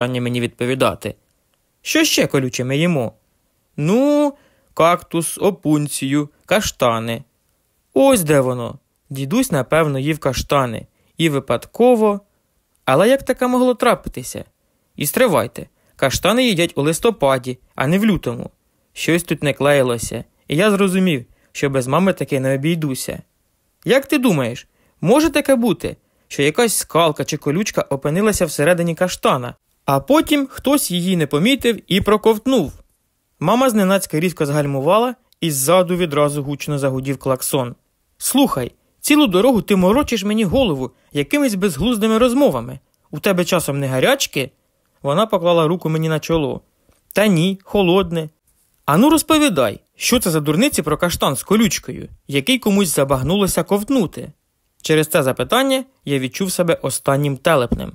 питання мені відповідати. Що ще колюче ми їмо? Ну, кактус, опунцію, каштани. Ось де воно. Дідусь, напевно, їв каштани. І випадково. Але як таке могло трапитися? І стривайте, каштани їдять у листопаді, а не в лютому. Щось тут не клеїлося, і я зрозумів, що без мами таки не обійдуся. Як ти думаєш, може таке бути, що якась скалка чи колючка опинилася всередині каштана, а потім хтось її не помітив і проковтнув? Мама зненацька різко згальмувала і ззаду відразу гучно загудів клаксон. Слухай, цілу дорогу ти морочиш мені голову якимись безглуздими розмовами. У тебе часом не гарячки? Вона поклала руку мені на чоло. Та ні, холодне. Ану, розповідай, що це за дурниці про каштан з колючкою, який комусь забагнулося ковтнути. Через це запитання я відчув себе останнім телепнем.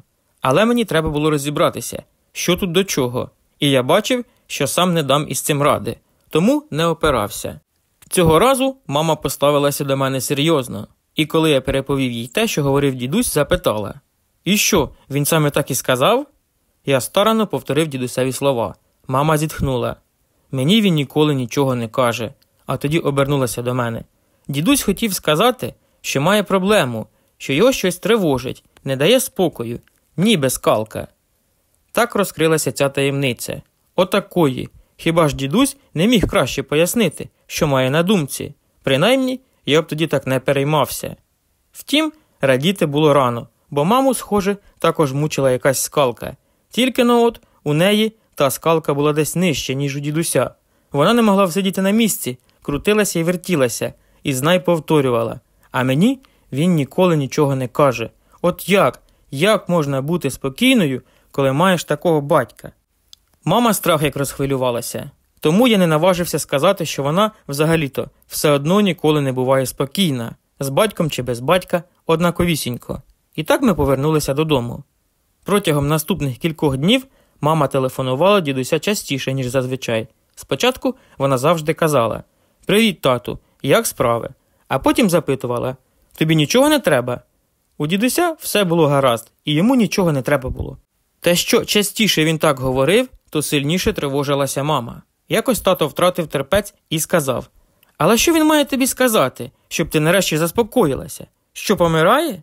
Але мені треба було розібратися, що тут до чого, і я бачив, що сам не дам із цим ради, тому не опирався. Цього разу мама поставилася до мене серйозно, і коли я переповів їй те, що говорив дідусь, запитала: І що, він саме так і сказав? Я старано повторив дідусеві слова. Мама зітхнула. Мені він ніколи нічого не каже, а тоді обернулася до мене. Дідусь хотів сказати, що має проблему, що його щось тривожить, не дає спокою, ніби скалка. Так розкрилася ця таємниця. Отакої. Хіба ж дідусь не міг краще пояснити, що має на думці? Принаймні, я б тоді так не переймався. Втім, радіти було рано, бо маму, схоже, також мучила якась скалка. Тільки но от у неї та скалка була десь нижче, ніж у дідуся. Вона не могла всидіти на місці, крутилася і вертілася, і знай повторювала. А мені він ніколи нічого не каже. От як? Як можна бути спокійною, коли маєш такого батька? Мама страх як розхвилювалася, тому я не наважився сказати, що вона, взагалі-то, все одно ніколи не буває спокійна, з батьком чи без батька, однаковісінько. І так ми повернулися додому. Протягом наступних кількох днів мама телефонувала дідуся частіше, ніж зазвичай. Спочатку вона завжди казала Привіт, тату, як справи? А потім запитувала Тобі нічого не треба? У дідуся все було гаразд, і йому нічого не треба було. Та що частіше він так говорив, то сильніше тривожилася мама. Якось тато втратив терпець і сказав Але що він має тобі сказати, щоб ти нарешті заспокоїлася? Що помирає?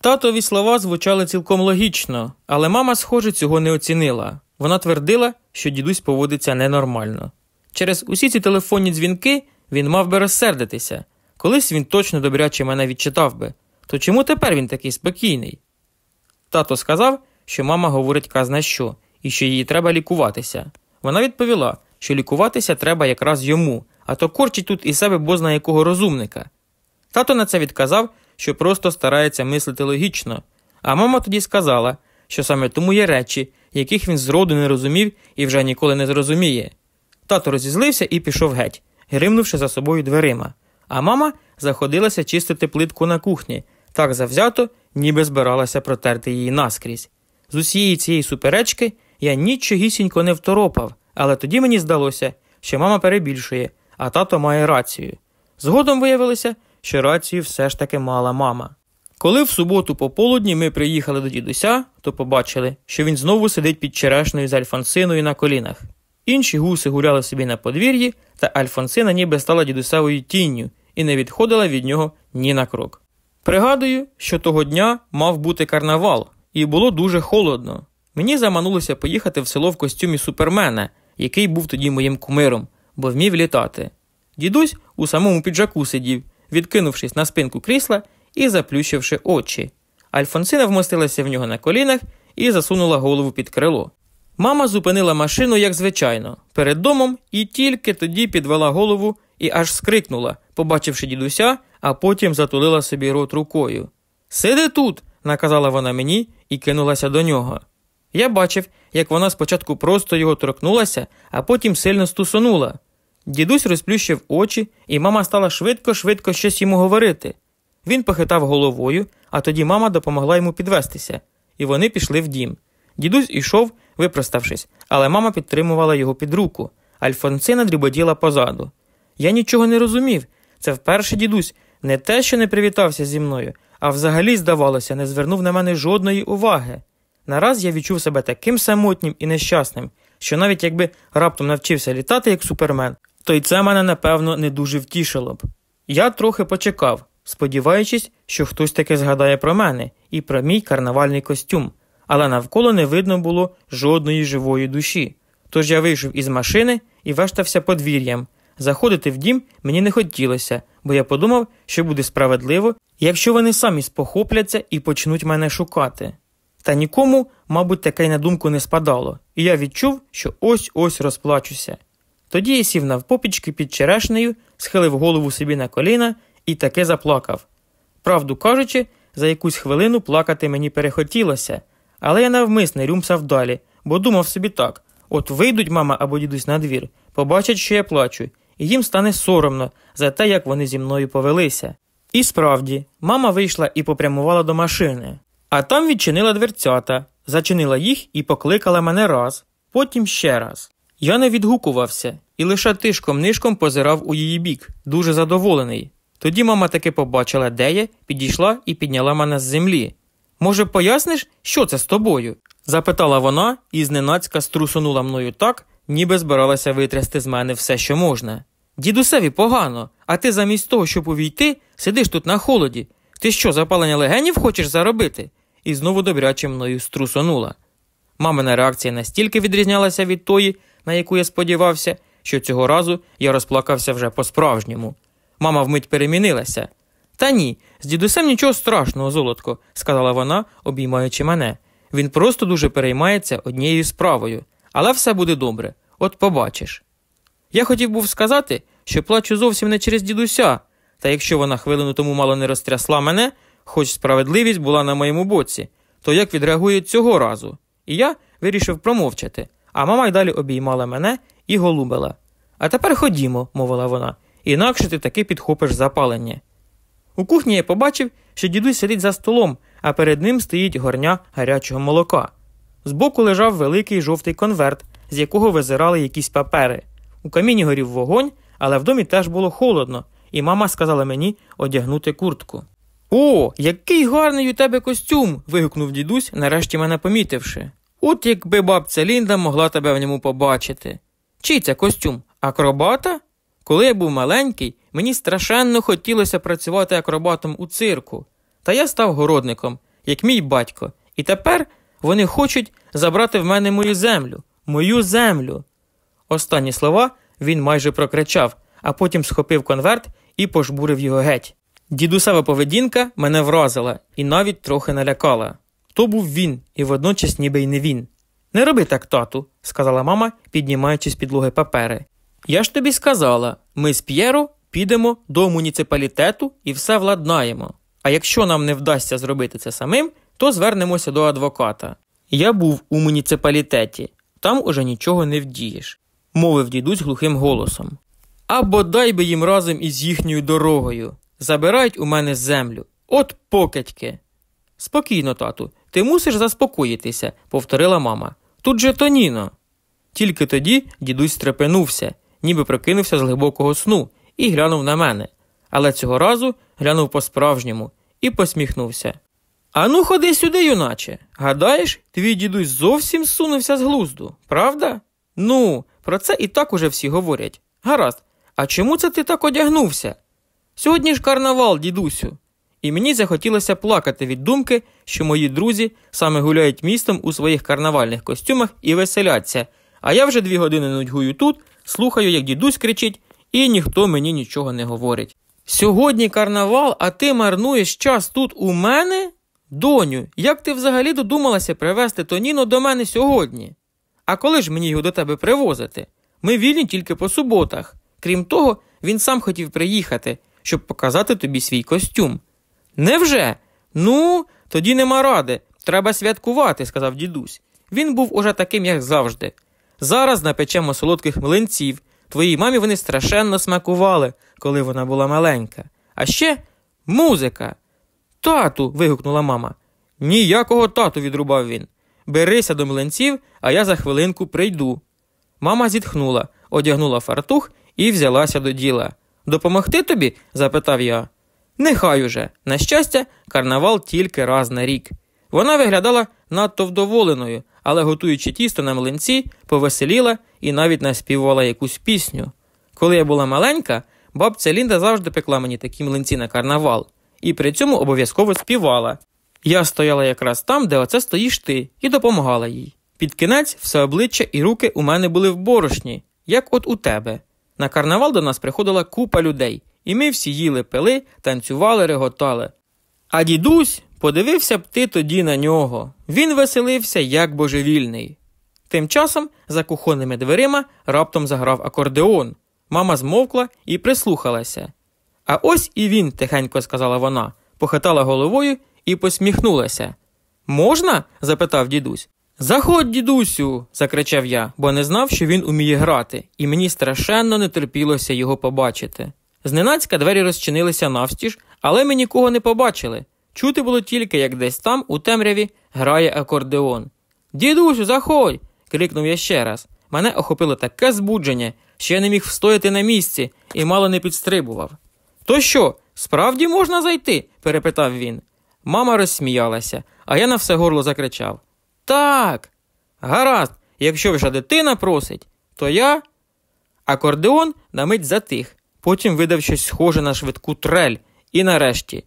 Татові слова звучали цілком логічно, але мама, схоже, цього не оцінила. Вона твердила, що дідусь поводиться ненормально. Через усі ці телефонні дзвінки він мав би розсердитися. Колись він точно добряче мене відчитав би. То чому тепер він такий спокійний? Тато сказав, що мама говорить казна що, і що їй треба лікуватися. Вона відповіла, що лікуватися треба якраз йому, а то корчить тут із себе бозна якого розумника. Тато на це відказав, що просто старається мислити логічно, а мама тоді сказала, що саме тому є речі, яких він зроду не розумів і вже ніколи не зрозуміє. Тато розізлився і пішов геть, гримнувши за собою дверима, а мама заходилася чистити плитку на кухні, так завзято, ніби збиралася протерти її наскрізь. З усієї цієї суперечки я нічогісінько не второпав, але тоді мені здалося, що мама перебільшує, а тато має рацію. Згодом виявилося, що рацію все ж таки мала мама. Коли в суботу пополудні ми приїхали до дідуся, то побачили, що він знову сидить під черешною з Альфонсиною на колінах. Інші гуси гуляли собі на подвір'ї, та Альфонсина ніби стала дідусевою тінню і не відходила від нього ні на крок. Пригадую, що того дня мав бути карнавал, і було дуже холодно. Мені заманулося поїхати в село в костюмі супермена, який був тоді моїм кумиром, бо вмів літати. Дідусь у самому піджаку сидів, відкинувшись на спинку крісла і заплющивши очі. Альфонсина вмостилася в нього на колінах і засунула голову під крило. Мама зупинила машину, як звичайно, перед домом і тільки тоді підвела голову і аж скрикнула, побачивши дідуся, а потім затулила собі рот рукою. Сиди тут, наказала вона мені і кинулася до нього. Я бачив, як вона спочатку просто його торкнулася, а потім сильно стусонула. Дідусь розплющив очі, і мама стала швидко-швидко щось йому говорити. Він похитав головою, а тоді мама допомогла йому підвестися, і вони пішли в дім. Дідусь ішов, випроставшись, але мама підтримувала його під руку. Альфонсина дріботіла позаду. Я нічого не розумів. Це вперше дідусь не те, що не привітався зі мною, а взагалі, здавалося, не звернув на мене жодної уваги. Нараз я відчув себе таким самотнім і нещасним, що навіть якби раптом навчився літати як супермен, то й це мене, напевно, не дуже втішило б. Я трохи почекав, сподіваючись, що хтось таки згадає про мене і про мій карнавальний костюм, але навколо не видно було жодної живої душі. Тож я вийшов із машини і вештався подвір'ям. Заходити в дім мені не хотілося, бо я подумав, що буде справедливо, якщо вони самі спохопляться і почнуть мене шукати. Та нікому, мабуть, таке й на думку не спадало, і я відчув, що ось ось розплачуся. Тоді я сів навпопічки під черешнею, схилив голову собі на коліна і таки заплакав. Правду кажучи, за якусь хвилину плакати мені перехотілося, але я навмисне рюмсав далі, бо думав собі так: от вийдуть мама або дідусь на двір, побачать, що я плачу, і їм стане соромно за те, як вони зі мною повелися. І справді, мама вийшла і попрямувала до машини, а там відчинила дверцята, зачинила їх і покликала мене раз, потім ще раз. Я не відгукувався і лише тишком нишком позирав у її бік, дуже задоволений. Тоді мама таки побачила, де я, підійшла і підняла мене з землі. Може, поясниш, що це з тобою? запитала вона і зненацька струсунула мною так, ніби збиралася витрясти з мене все, що можна. Дідусеві погано, а ти замість того, щоб увійти, сидиш тут на холоді. Ти що, запалення легенів хочеш заробити? І знову добряче мною струсонула. Мамина реакція настільки відрізнялася від тої, на яку я сподівався, що цього разу я розплакався вже по-справжньому. Мама вмить перемінилася. Та ні, з дідусем нічого страшного, золотко, сказала вона, обіймаючи мене. Він просто дуже переймається однією справою, але все буде добре, от побачиш. Я хотів був сказати, що плачу зовсім не через дідуся, та якщо вона хвилину тому мало не розтрясла мене, хоч справедливість була на моєму боці, то як відреагує цього разу? І я вирішив промовчати, а мама й далі обіймала мене і голубила. А тепер ходімо, мовила вона, інакше ти таки підхопиш запалення. У кухні я побачив, що дідусь сидить за столом, а перед ним стоїть горня гарячого молока. Збоку лежав великий жовтий конверт, з якого визирали якісь папери. У каміні горів вогонь, але в домі теж було холодно, і мама сказала мені одягнути куртку. О, який гарний у тебе костюм. вигукнув дідусь, нарешті мене помітивши. От якби бабця Лінда могла тебе в ньому побачити. Чий це костюм? Акробата? Коли я був маленький, мені страшенно хотілося працювати акробатом у цирку. Та я став городником, як мій батько, і тепер вони хочуть забрати в мене мою землю, мою землю. Останні слова він майже прокричав, а потім схопив конверт і пожбурив його геть. Дідусева поведінка мене вразила і навіть трохи налякала. То був він, і водночас ніби й не він. Не роби так, тату, сказала мама, піднімаючи з підлоги папери. Я ж тобі сказала, ми з П'єро підемо до муніципалітету і все владнаємо. А якщо нам не вдасться зробити це самим, то звернемося до адвоката. Я був у муніципалітеті, там уже нічого не вдієш, мовив дідусь глухим голосом. А бодай би їм разом із їхньою дорогою. Забирають у мене землю. От покидьки. Спокійно, тату, ти мусиш заспокоїтися, повторила мама. Тут же Тоніно. Тільки тоді дідусь стрепенувся, ніби прокинувся з глибокого сну, і глянув на мене. Але цього разу глянув по-справжньому і посміхнувся. Ану, ходи сюди, юначе. Гадаєш, твій дідусь зовсім сунувся з глузду, правда? Ну, про це і так уже всі говорять. Гаразд, а чому це ти так одягнувся? Сьогодні ж карнавал, дідусю. І мені захотілося плакати від думки, що мої друзі саме гуляють містом у своїх карнавальних костюмах і веселяться, а я вже дві години нудьгую тут, слухаю, як дідусь кричить, і ніхто мені нічого не говорить. Сьогодні карнавал, а ти марнуєш час тут у мене? Доню, як ти взагалі додумалася привезти Тоніно до мене сьогодні? А коли ж мені його до тебе привозити? Ми вільні тільки по суботах. Крім того, він сам хотів приїхати, щоб показати тобі свій костюм. Невже? Ну, тоді нема ради. Треба святкувати, сказав дідусь. Він був уже таким, як завжди. Зараз напечемо солодких млинців. Твоїй мамі вони страшенно смакували, коли вона була маленька. А ще музика. Тату. вигукнула мама. Ніякого тату, відрубав він. Берися до млинців, а я за хвилинку прийду. Мама зітхнула, одягнула фартух і взялася до діла. Допомогти тобі? запитав я. Нехай уже. На щастя, карнавал тільки раз на рік. Вона виглядала надто вдоволеною, але готуючи тісто на млинці, повеселіла і навіть наспівувала якусь пісню. Коли я була маленька, бабця Лінда завжди пекла мені такі млинці на карнавал, і при цьому обов'язково співала. Я стояла якраз там, де оце стоїш ти, і допомагала їй. Під кінець все обличчя і руки у мене були в борошні, як от у тебе. На карнавал до нас приходила купа людей, і ми всі їли пили, танцювали, реготали. А дідусь подивився б ти тоді на нього. Він веселився, як божевільний. Тим часом за кухонними дверима раптом заграв акордеон. Мама змовкла і прислухалася. А ось і він, тихенько сказала вона, похитала головою і посміхнулася. Можна? запитав дідусь. Заходь, дідусю, закричав я, бо не знав, що він уміє грати, і мені страшенно не терпілося його побачити. Зненацька двері розчинилися навстіж, але ми нікого не побачили. Чути було тільки, як десь там, у темряві, грає акордеон. Дідусю, заходь. крикнув я ще раз. Мене охопило таке збудження, що я не міг встояти на місці і мало не підстрибував. То що, справді можна зайти? перепитав він. Мама розсміялася, а я на все горло закричав. Так. Гаразд, якщо вже дитина просить, то я. Акордеон на мить затих, потім видав щось схоже на швидку трель, і нарешті.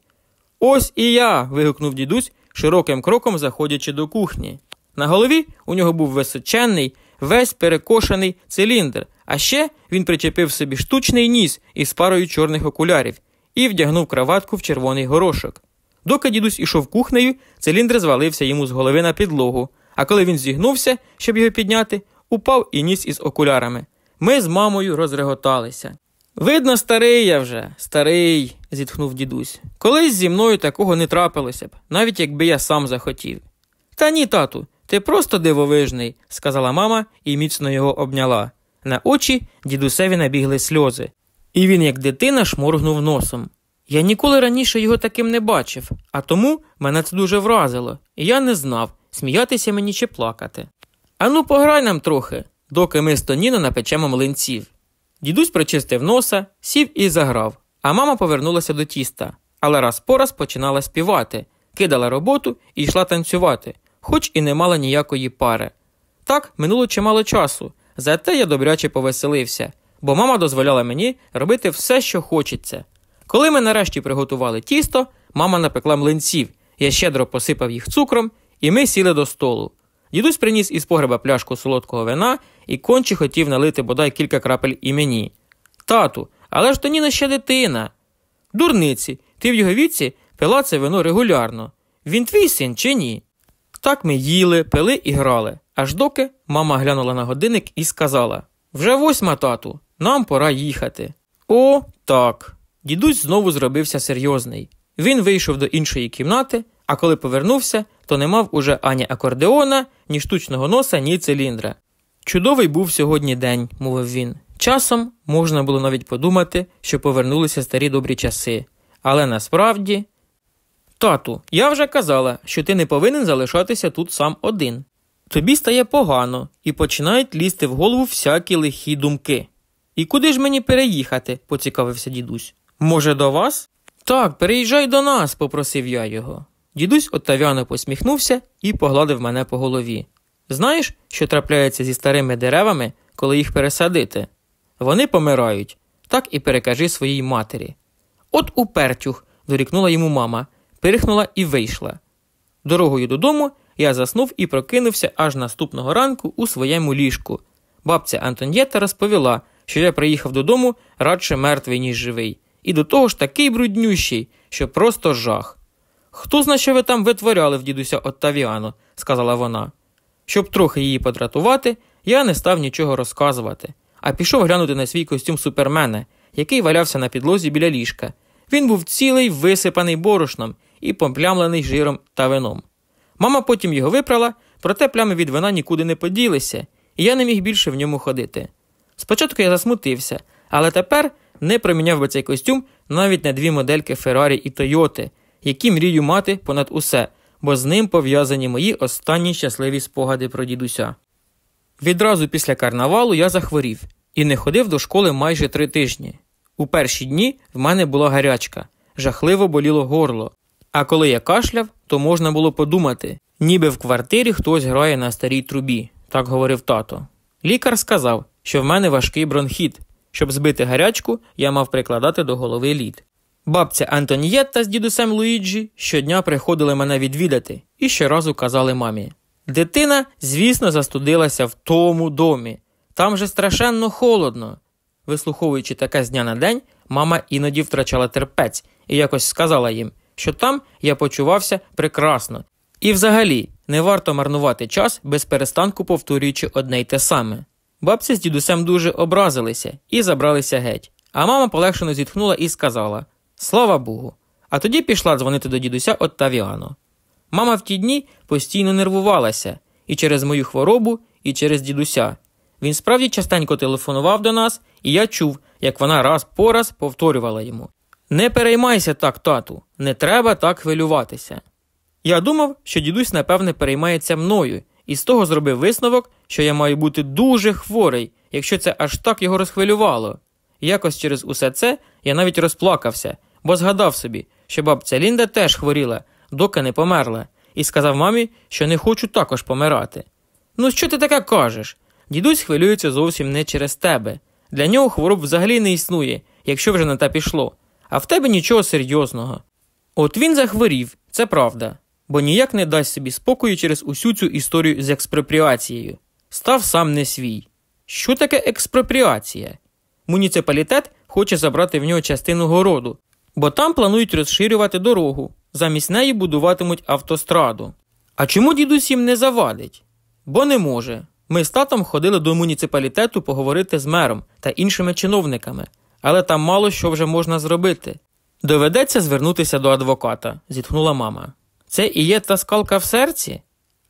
Ось і я. вигукнув дідусь, широким кроком заходячи до кухні. На голові у нього був височенний, весь перекошений циліндр, а ще він причепив собі штучний ніс із парою чорних окулярів і вдягнув краватку в червоний горошок. Доки дідусь ішов кухнею, циліндр звалився йому з голови на підлогу, а коли він зігнувся, щоб його підняти, упав і ніс із окулярами. Ми з мамою розреготалися. Видно, старий я вже, старий, зітхнув дідусь. Колись зі мною такого не трапилося б, навіть якби я сам захотів. Та ні, тату, ти просто дивовижний, сказала мама і міцно його обняла. На очі дідусеві набігли сльози, і він, як дитина, шморгнув носом. Я ніколи раніше його таким не бачив, а тому мене це дуже вразило, і я не знав, сміятися мені чи плакати. Ану, пограй нам трохи, доки ми з Тоніно напечемо млинців. Дідусь прочистив носа, сів і заграв, а мама повернулася до тіста, але раз по раз починала співати, кидала роботу і йшла танцювати, хоч і не мала ніякої пари. Так минуло чимало часу, зате я добряче повеселився, бо мама дозволяла мені робити все, що хочеться. Коли ми нарешті приготували тісто, мама напекла млинців, я щедро посипав їх цукром, і ми сіли до столу. Дідусь приніс із погреба пляшку солодкого вина і конче хотів налити бодай кілька крапель і мені. Тату, але ж то Ніна ще дитина. Дурниці, ти в його віці пила це вино регулярно. Він твій син чи ні? Так ми їли, пили і грали, аж доки мама глянула на годинник і сказала Вже восьма, тату, нам пора їхати. О, так. Дідусь знову зробився серйозний. Він вийшов до іншої кімнати, а коли повернувся, то не мав уже ані акордеона, ні штучного носа, ні циліндра. Чудовий був сьогодні день, мовив він. Часом можна було навіть подумати, що повернулися старі добрі часи. Але насправді. Тату, я вже казала, що ти не повинен залишатися тут сам один. Тобі стає погано і починають лізти в голову всякі лихі думки. І куди ж мені переїхати? поцікавився дідусь. Може, до вас? Так, переїжджай до нас, попросив я його. Дідусь оттав'яно посміхнувся і погладив мене по голові. Знаєш, що трапляється зі старими деревами, коли їх пересадити? Вони помирають, так і перекажи своїй матері. От упертюх, дорікнула йому мама, пирихнула і вийшла. Дорогою додому я заснув і прокинувся аж наступного ранку у своєму ліжку. Бабця Антоньєта розповіла, що я приїхав додому радше мертвий, ніж живий, і до того ж такий бруднющий, що просто жах. Хто зна, що ви там витворяли в дідуся Оттавіано, сказала вона. Щоб трохи її подратувати, я не став нічого розказувати, а пішов глянути на свій костюм супермена, який валявся на підлозі біля ліжка. Він був цілий висипаний борошном і помплямлений жиром та вином. Мама потім його випрала, проте плями від вина нікуди не поділися, і я не міг більше в ньому ходити. Спочатку я засмутився, але тепер не проміняв би цей костюм навіть на дві модельки Феррарі і Тойоти, які мрію мати понад усе, бо з ним пов'язані мої останні щасливі спогади про дідуся. Відразу після карнавалу я захворів і не ходив до школи майже три тижні. У перші дні в мене була гарячка, жахливо боліло горло, А коли я кашляв, то можна було подумати, ніби в квартирі хтось грає на старій трубі, так говорив тато. Лікар сказав, що в мене важкий бронхіт. Щоб збити гарячку, я мав прикладати до голови лід. Бабця Антонієтта з дідусем Луїджі щодня приходили мене відвідати і щоразу казали мамі. Дитина, звісно, застудилася в тому домі. Там же страшенно холодно. Вислуховуючи таке з дня на день, мама іноді втрачала терпець і якось сказала їм, що там я почувався прекрасно. І взагалі не варто марнувати час без перестанку повторюючи одне й те саме. Бабці з дідусем дуже образилися і забралися геть. А мама полегшено зітхнула і сказала Слава Богу. А тоді пішла дзвонити до дідуся Оттавіано. Мама в ті дні постійно нервувалася і через мою хворобу, і через дідуся. Він справді частенько телефонував до нас, і я чув, як вона раз по раз повторювала йому Не переймайся так, тату, не треба так хвилюватися. Я думав, що дідусь, напевне, переймається мною, і з того зробив висновок, що я маю бути дуже хворий, якщо це аж так його розхвилювало. Якось через усе це я навіть розплакався, бо згадав собі, що бабця Лінда теж хворіла, доки не померла, і сказав мамі, що не хочу також помирати. Ну, що ти таке кажеш? Дідусь хвилюється зовсім не через тебе. Для нього хвороб взагалі не існує, якщо вже на те пішло, а в тебе нічого серйозного. От він захворів, це правда, бо ніяк не дасть собі спокою через усю цю історію з експропріацією. Став сам не свій. Що таке експропріація? Муніципалітет хоче забрати в нього частину городу, бо там планують розширювати дорогу, замість неї будуватимуть автостраду. А чому дідусь їм не завадить? Бо не може. Ми з татом ходили до муніципалітету поговорити з мером та іншими чиновниками, але там мало що вже можна зробити. Доведеться звернутися до адвоката, зітхнула мама. Це і є та скалка в серці?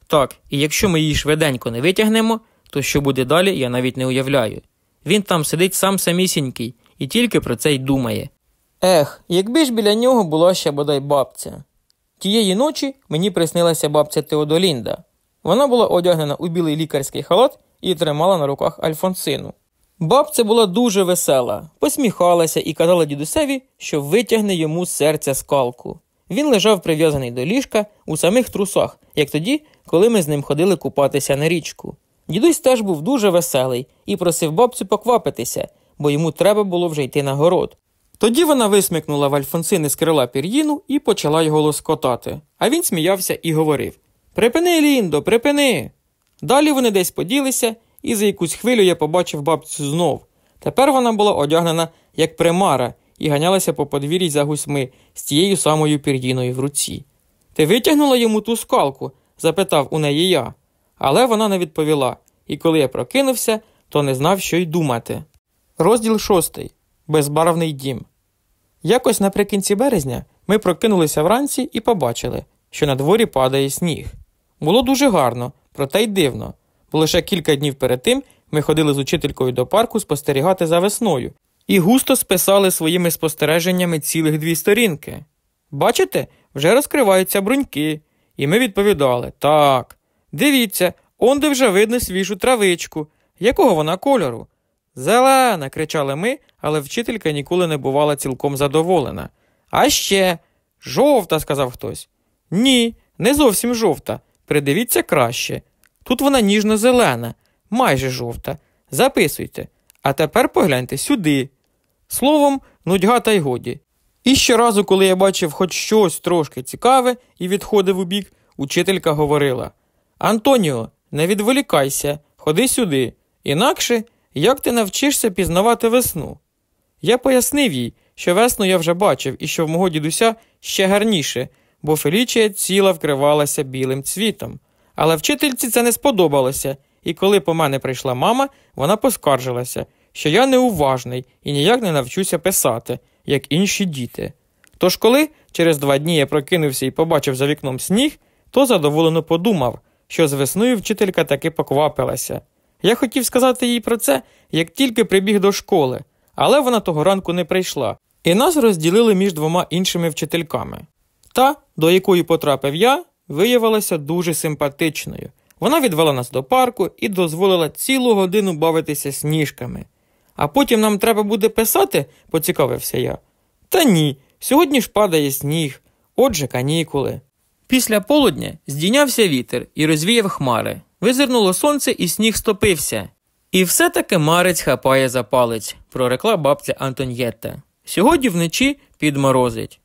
Так, і якщо ми її швиденько не витягнемо, то що буде далі, я навіть не уявляю. Він там сидить сам самісінький і тільки про це й думає. Ех, якби ж біля нього була ще бодай бабця. Тієї ночі мені приснилася бабця Теодолінда. Вона була одягнена у білий лікарський халат і тримала на руках Альфонсину. Бабця була дуже весела, посміхалася і казала дідусеві, що витягне йому серця скалку. Він лежав прив'язаний до ліжка у самих трусах, як тоді, коли ми з ним ходили купатися на річку. Дідусь теж був дуже веселий і просив бабцю поквапитися, бо йому треба було вже йти на город. Тоді вона висмикнула в Альфонсини з крила пір'їну і почала його лоскотати. А він сміявся і говорив Припини, Ліндо, припини. Далі вони десь поділися, і за якусь хвилю я побачив бабцю знов. Тепер вона була одягнена як примара і ганялася по подвір'ї за гусьми з тією самою пір'їною в руці. Ти витягнула йому ту скалку? запитав у неї я. Але вона не відповіла, і коли я прокинувся, то не знав, що й думати. Розділ шостий. Безбарвний дім. Якось наприкінці березня ми прокинулися вранці і побачили, що на дворі падає сніг. Було дуже гарно, проте й дивно, лише кілька днів перед тим ми ходили з учителькою до парку спостерігати за весною і густо списали своїми спостереженнями цілих дві сторінки. Бачите, вже розкриваються бруньки, і ми відповідали так. Дивіться, онде вже видно свіжу травичку. Якого вона кольору? Зелена. кричали ми, але вчителька ніколи не бувала цілком задоволена. А ще жовта, сказав хтось. Ні, не зовсім жовта. Придивіться краще. Тут вона ніжно-зелена, майже жовта. Записуйте. А тепер погляньте сюди. Словом, нудьга та й годі. І щоразу, коли я бачив хоч щось трошки цікаве і відходив у бік, учителька говорила Антоніо, не відволікайся, ходи сюди. Інакше як ти навчишся пізнавати весну? Я пояснив їй, що весну я вже бачив і що в мого дідуся ще гарніше, бо Фелічія ціла вкривалася білим цвітом. Але вчительці це не сподобалося, і коли по мене прийшла мама, вона поскаржилася, що я неуважний і ніяк не навчуся писати, як інші діти. Тож, коли через два дні я прокинувся і побачив за вікном сніг, то задоволено подумав, що з весною вчителька таки поквапилася. Я хотів сказати їй про це, як тільки прибіг до школи, але вона того ранку не прийшла, і нас розділили між двома іншими вчительками. Та, до якої потрапив я, виявилася дуже симпатичною. Вона відвела нас до парку і дозволила цілу годину бавитися сніжками. А потім нам треба буде писати, поцікавився я. Та ні, сьогодні ж падає сніг. Отже, канікули. Після полудня здійнявся вітер і розвіяв хмари. Визирнуло сонце, і сніг стопився. І все-таки марець хапає за палець, прорекла бабця Антоньєтта. Сьогодні вночі підморозить.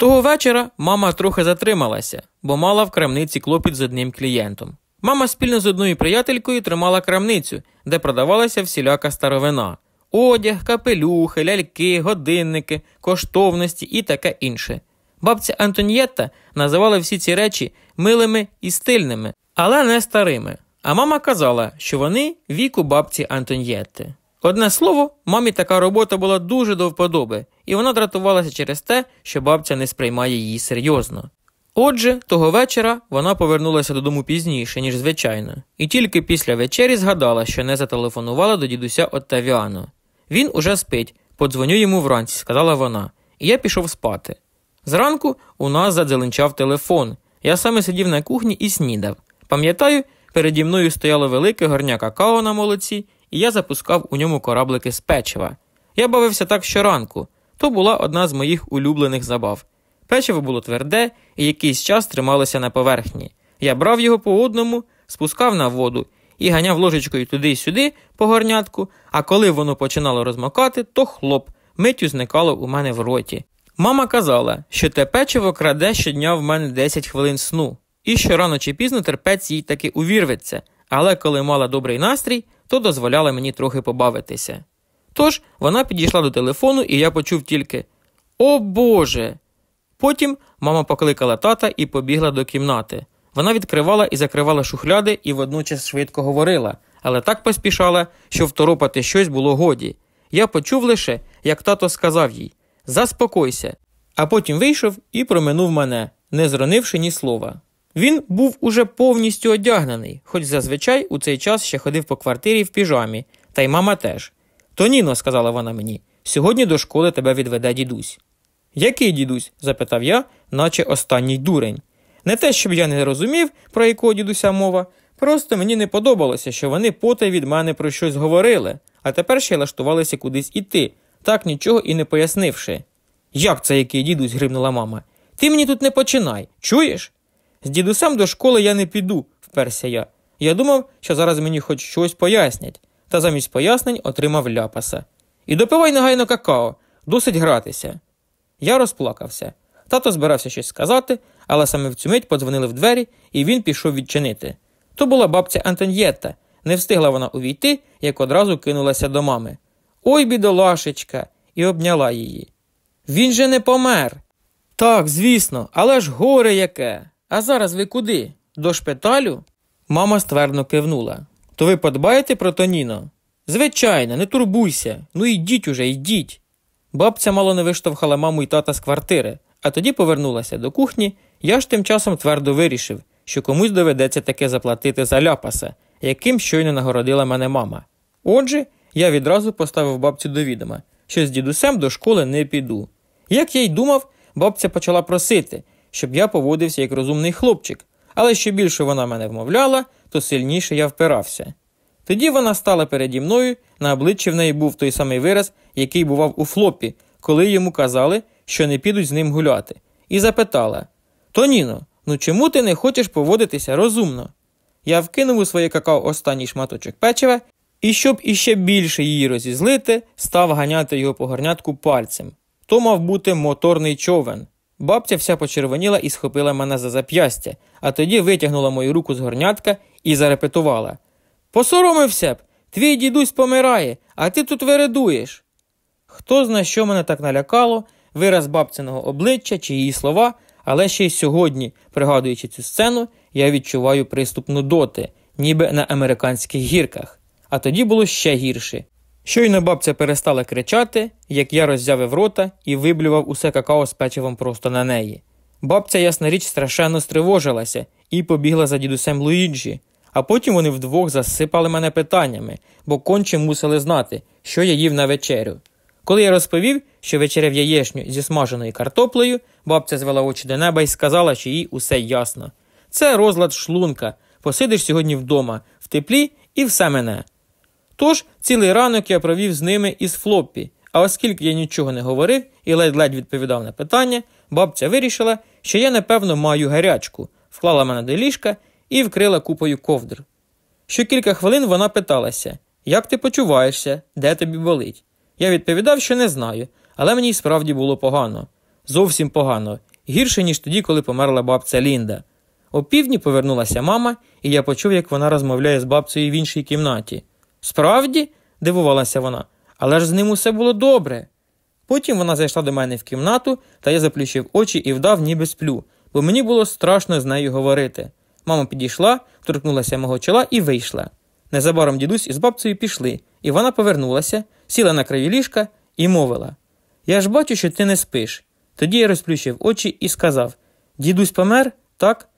Того вечора мама трохи затрималася, бо мала в крамниці клопіт з одним клієнтом. Мама спільно з одною приятелькою тримала крамницю, де продавалася всіляка старовина: одяг, капелюхи, ляльки, годинники, коштовності і таке інше. Бабця Антонієтта називала всі ці речі милими і стильними, але не старими. А мама казала, що вони віку бабці Антоньєтти. Одне слово, мамі така робота була дуже до вподоби, і вона дратувалася через те, що бабця не сприймає її серйозно. Отже, того вечора вона повернулася додому пізніше, ніж звичайно, і тільки після вечері згадала, що не зателефонувала до дідуся Оттавіано. Він уже спить, подзвоню йому вранці, сказала вона, і я пішов спати. Зранку у нас задзеленчав телефон. Я саме сидів на кухні і снідав. Пам'ятаю, переді мною стояло велике горня какао на молоці, і я запускав у ньому кораблики з печива. Я бавився так щоранку. То була одна з моїх улюблених забав. Печиво було тверде і якийсь час трималося на поверхні. Я брав його по одному, спускав на воду і ганяв ложечкою туди й сюди по горнятку, а коли воно починало розмокати, то хлоп, миттю зникало у мене в роті. Мама казала, що те печиво краде щодня в мене 10 хвилин сну, і що рано чи пізно терпець їй таки увірветься, але коли мала добрий настрій, то дозволяла мені трохи побавитися. Тож вона підійшла до телефону, і я почув тільки О Боже! Потім мама покликала тата і побігла до кімнати. Вона відкривала і закривала шухляди і водночас швидко говорила, але так поспішала, що второпати щось було годі. Я почув лише, як тато сказав їй Заспокойся. А потім вийшов і проминув мене, не зронивши ні слова. Він був уже повністю одягнений, хоч зазвичай у цей час ще ходив по квартирі в піжамі, та й мама теж. Тоніно, сказала вона мені, сьогодні до школи тебе відведе дідусь. Який дідусь? запитав я, наче останній дурень. Не те, щоб я не розумів, про якого дідуся мова, просто мені не подобалося, що вони потай від мене про щось говорили, а тепер ще лаштувалися кудись іти, так нічого і не пояснивши. Як це який дідусь? гримнула мама. Ти мені тут не починай, чуєш? З дідусем до школи я не піду, вперся я. Я думав, що зараз мені хоч щось пояснять, та замість пояснень отримав ляпаса. І допивай негайно какао, досить гратися. Я розплакався. Тато збирався щось сказати, але саме в цю мить подзвонили в двері, і він пішов відчинити. То була бабця Антоньєтта. Не встигла вона увійти, як одразу кинулася до мами. Ой, бідолашечка, і обняла її. Він же не помер. Так, звісно, але ж горе яке. А зараз ви куди? До шпиталю? Мама ствердно кивнула. То ви подбаєте про Тоніно? Звичайно, не турбуйся. Ну йдіть уже, йдіть. Бабця мало не виштовхала маму і тата з квартири, а тоді повернулася до кухні. Я ж тим часом твердо вирішив, що комусь доведеться таке заплатити за ляпаса, яким щойно нагородила мене мама. Отже, я відразу поставив бабцю до відома, що з дідусем до школи не піду. Як я й думав, бабця почала просити, щоб я поводився як розумний хлопчик, але що більше вона мене вмовляла, то сильніше я впирався. Тоді вона стала переді мною, на обличчі в неї був той самий вираз, який бував у флопі, коли йому казали, що не підуть з ним гуляти, і запитала Тоніно, ну чому ти не хочеш поводитися розумно? Я вкинув у своє какао останній шматочок печива і, щоб іще більше її розізлити, став ганяти його по горнятку пальцем. То мав бути моторний човен. Бабця вся почервоніла і схопила мене за зап'ястя, а тоді витягнула мою руку з горнятка і зарепетувала Посоромився б, твій дідусь помирає, а ти тут вередуєш. Хто зна, що мене так налякало, вираз бабциного обличчя чи її слова, але ще й сьогодні, пригадуючи цю сцену, я відчуваю приступ нудоти, ніби на американських гірках. А тоді було ще гірше. Щойно бабця перестала кричати, як я роззявив рота і виблював усе какао з печивом просто на неї. Бабця, ясна річ, страшенно стривожилася і побігла за дідусем Луїджі, а потім вони вдвох засипали мене питаннями, бо конче мусили знати, що я їв на вечерю. Коли я розповів, що вечеряв яєшню зі смаженою картоплею, бабця звела очі до неба і сказала, що їй усе ясно. Це розлад шлунка. Посидиш сьогодні вдома, в теплі і все мене. Тож цілий ранок я провів з ними із флоппі, а оскільки я нічого не говорив і ледь-ледь відповідав на питання, бабця вирішила, що я, напевно, маю гарячку, вклала мене до ліжка і вкрила купою ковдр. Що кілька хвилин вона питалася, як ти почуваєшся, де тобі болить? Я відповідав, що не знаю, але мені справді було погано. Зовсім погано, гірше, ніж тоді, коли померла бабця Лінда. О півдні повернулася мама, і я почув, як вона розмовляє з бабцею в іншій кімнаті. Справді? дивувалася вона, але ж з ним усе було добре. Потім вона зайшла до мене в кімнату, та я заплющив очі і вдав, ніби сплю, бо мені було страшно з нею говорити. Мама підійшла, торкнулася мого чола і вийшла. Незабаром дідусь із бабцею пішли, і вона повернулася, сіла на краю ліжка і мовила Я ж бачу, що ти не спиш. Тоді я розплющив очі і сказав Дідусь помер, так?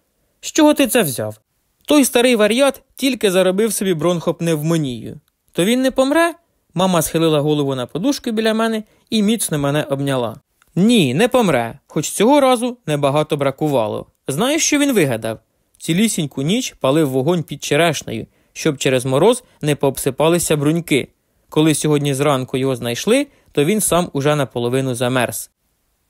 З чого ти це взяв? Той старий варіат тільки заробив собі бронхопневмонію. То він не помре? Мама схилила голову на подушку біля мене і міцно мене обняла. Ні, не помре, хоч цього разу небагато бракувало. Знаєш, що він вигадав? Цілісіньку ніч палив вогонь під черешнею, щоб через мороз не пообсипалися бруньки. Коли сьогодні зранку його знайшли, то він сам уже наполовину замерз.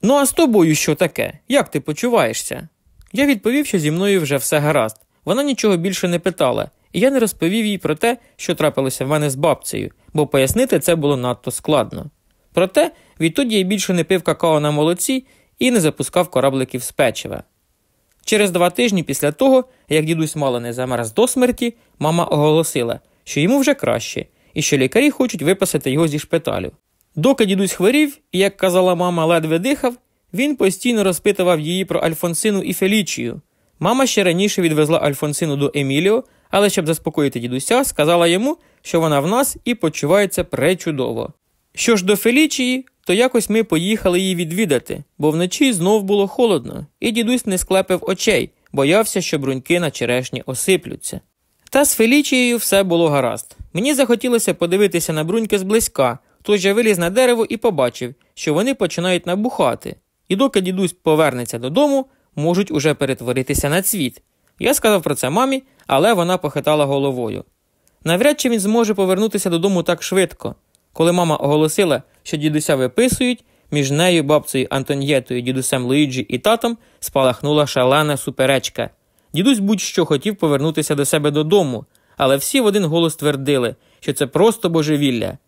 Ну, а з тобою що таке? Як ти почуваєшся? Я відповів, що зі мною вже все гаразд. Вона нічого більше не питала, і я не розповів їй про те, що трапилося в мене з бабцею, бо пояснити це було надто складно. Проте відтоді я більше не пив какао на молоці і не запускав корабликів з печива. Через два тижні після того, як дідусь мало не замерз до смерті, мама оголосила, що йому вже краще, і що лікарі хочуть виписати його зі шпиталю. Доки дідусь хворів, і, як казала мама, ледве дихав, він постійно розпитував її про Альфонсину і Фелічію. Мама ще раніше відвезла Альфонсину до Еміліо, але щоб заспокоїти дідуся, сказала йому, що вона в нас і почувається пречудово. Що ж до Фелічії, то якось ми поїхали її відвідати, бо вночі знов було холодно, і дідусь не склепив очей, боявся, що бруньки на черешні осиплються. Та з Фелічією все було гаразд. Мені захотілося подивитися на бруньки зблизька, тож я виліз на дерево і побачив, що вони починають набухати, і доки дідусь повернеться додому, можуть уже перетворитися на цвіт. Я сказав про це мамі, але вона похитала головою. Навряд чи він зможе повернутися додому так швидко. Коли мама оголосила, що дідуся виписують, між нею, бабцею Антоньєтою, дідусем Луїджі і татом спалахнула шалена суперечка. Дідусь будь-що хотів повернутися до себе додому, але всі в один голос твердили, що це просто божевілля.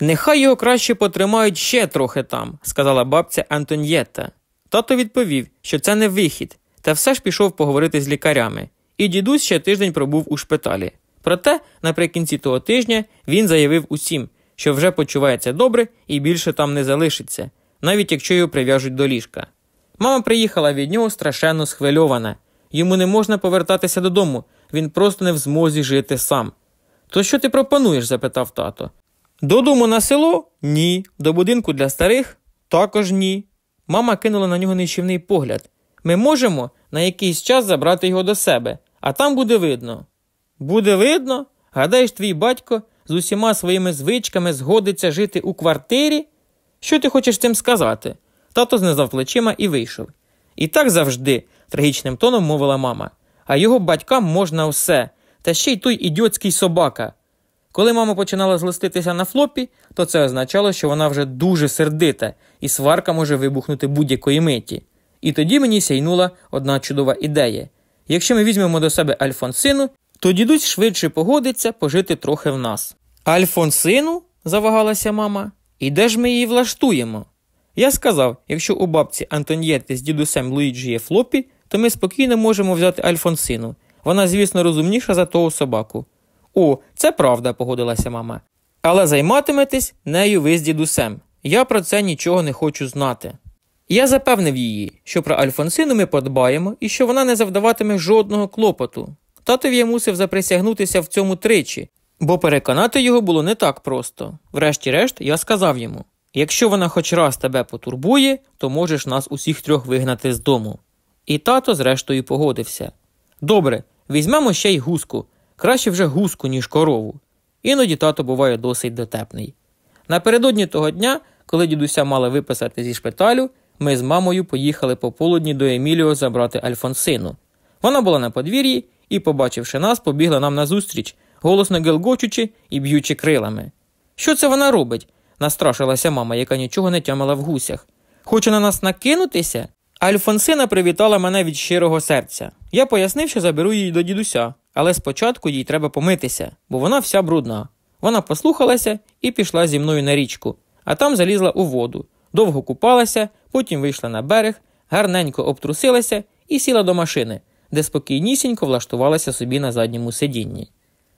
Нехай його краще потримають ще трохи там, сказала бабця Антоньєта. Тато відповів, що це не вихід, та все ж пішов поговорити з лікарями, і дідусь ще тиждень пробув у шпиталі. Проте, наприкінці того тижня, він заявив усім, що вже почувається добре і більше там не залишиться, навіть якщо його прив'яжуть до ліжка. Мама приїхала від нього страшенно схвильована. Йому не можна повертатися додому, він просто не в змозі жити сам. То що ти пропонуєш? запитав тато. Додому на село? Ні. До будинку для старих? Також ні. Мама кинула на нього нищівний погляд. Ми можемо на якийсь час забрати його до себе, а там буде видно. Буде видно? Гадаєш, твій батько з усіма своїми звичками згодиться жити у квартирі? Що ти хочеш цим сказати? Тато знизав плечима і вийшов. І так завжди, трагічним тоном мовила мама. А його батькам можна все, та ще й той ідіотський собака. Коли мама починала злиститися на флопі, то це означало, що вона вже дуже сердита, і сварка може вибухнути будь-якої миті. І тоді мені сяйнула одна чудова ідея. Якщо ми візьмемо до себе Альфонсину, то дідусь швидше погодиться пожити трохи в нас. Альфонсину? завагалася мама. І де ж ми її влаштуємо? Я сказав, якщо у бабці Антоньєти з дідусем Луїджі є флопі, то ми спокійно можемо взяти Альфонсину. Вона, звісно, розумніша за того собаку. О, це правда, погодилася мама. Але займатиметесь нею ви з дідусем. Я про це нічого не хочу знати. Я запевнив її, що про Альфонсину ми подбаємо і що вона не завдаватиме жодного клопоту. Татові я мусив заприсягнутися в цьому тричі, бо переконати його було не так просто. Врешті-решт, я сказав йому якщо вона хоч раз тебе потурбує, то можеш нас усіх трьох вигнати з дому. І тато, зрештою, погодився. Добре, візьмемо ще й гуску. Краще вже гуску, ніж корову. Іноді тато буває досить дотепний. Напередодні того дня, коли дідуся мали виписати зі шпиталю, ми з мамою поїхали пополудні до Еміліо забрати Альфонсину. Вона була на подвір'ї і, побачивши нас, побігла нам назустріч, голосно гелгочучи і б'ючи крилами. Що це вона робить? настрашилася мама, яка нічого не тямила в гусях. Хоче на нас накинутися? Альфонсина привітала мене від щирого серця. Я пояснив, що заберу її до дідуся, але спочатку їй треба помитися, бо вона вся брудна. Вона послухалася і пішла зі мною на річку, а там залізла у воду, довго купалася, потім вийшла на берег, гарненько обтрусилася і сіла до машини, де спокійнісінько влаштувалася собі на задньому сидінні.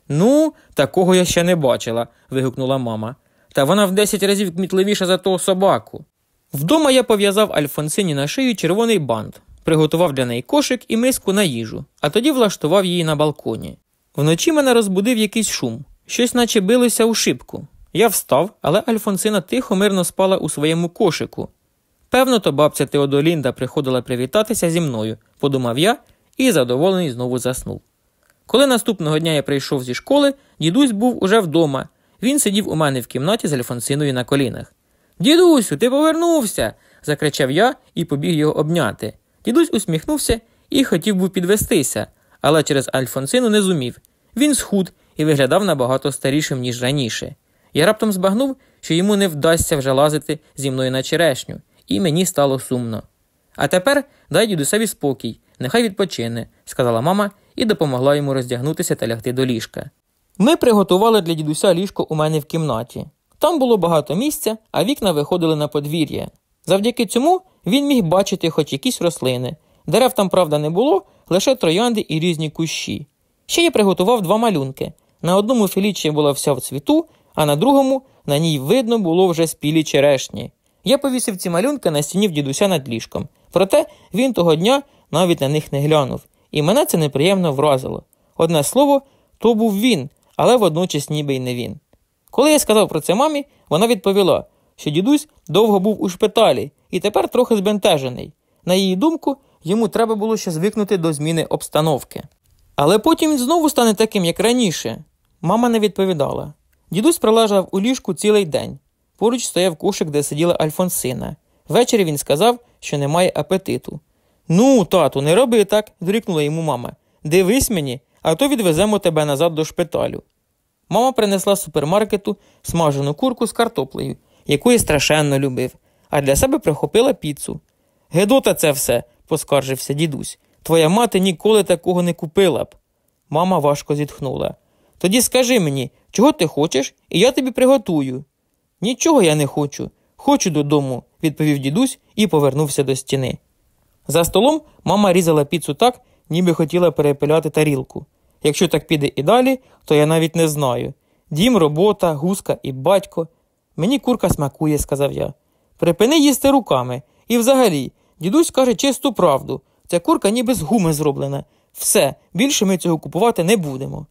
Ну, такого я ще не бачила, вигукнула мама. Та вона в десять разів кмітливіша за того собаку. Вдома я пов'язав Альфонсині на шию червоний бант, приготував для неї кошик і миску на їжу, а тоді влаштував її на балконі. Вночі мене розбудив якийсь шум, щось наче билося у шибку. Я встав, але Альфонсина тихо мирно спала у своєму кошику. Певно, то бабця Теодолінда приходила привітатися зі мною, подумав я і задоволений знову заснув. Коли наступного дня я прийшов зі школи, дідусь був уже вдома. Він сидів у мене в кімнаті з Альфонсиною на колінах. Дідусю, ти повернувся. закричав я і побіг його обняти. Дідусь усміхнувся і хотів був підвестися, але через Альфонсину не зумів. Він схуд і виглядав набагато старішим, ніж раніше. Я раптом збагнув, що йому не вдасться вже лазити зі мною на черешню, і мені стало сумно. А тепер дай дідусеві спокій, нехай відпочине, сказала мама і допомогла йому роздягнутися та лягти до ліжка. Ми приготували для дідуся ліжко у мене в кімнаті. Там було багато місця, а вікна виходили на подвір'я. Завдяки цьому він міг бачити хоч якісь рослини. Дерев там, правда, не було, лише троянди і різні кущі. Ще я приготував два малюнки. На одному філічія була вся в цвіту, а на другому на ній видно було вже спілі черешні. Я повісив ці малюнки на стіні в дідуся над ліжком. Проте він того дня навіть на них не глянув, і мене це неприємно вразило. Одне слово, то був він, але водночас ніби й не він. Коли я сказав про це мамі, вона відповіла, що дідусь довго був у шпиталі і тепер трохи збентежений. На її думку, йому треба було ще звикнути до зміни обстановки. Але потім він знову стане таким, як раніше. Мама не відповідала. Дідусь пролежав у ліжку цілий день. Поруч стояв кошик, де сиділа Альфонсина. Ввечері він сказав, що немає апетиту. Ну, тату, не роби так, дорікнула йому мама. Дивись мені, а то відвеземо тебе назад до шпиталю. Мама принесла з супермаркету смажену курку з картоплею, яку я страшенно любив, а для себе прихопила піцу. Гедота це все, поскаржився дідусь. Твоя мати ніколи такого не купила б. Мама важко зітхнула. Тоді скажи мені, чого ти хочеш, і я тобі приготую. Нічого я не хочу. Хочу додому, відповів дідусь і повернувся до стіни. За столом мама різала піцу так, ніби хотіла перепиляти тарілку. Якщо так піде і далі, то я навіть не знаю. Дім, робота, гуска і батько. Мені курка смакує, сказав я. Припини їсти руками. І взагалі, дідусь каже чисту правду. Ця курка ніби з гуми зроблена. Все, більше ми цього купувати не будемо.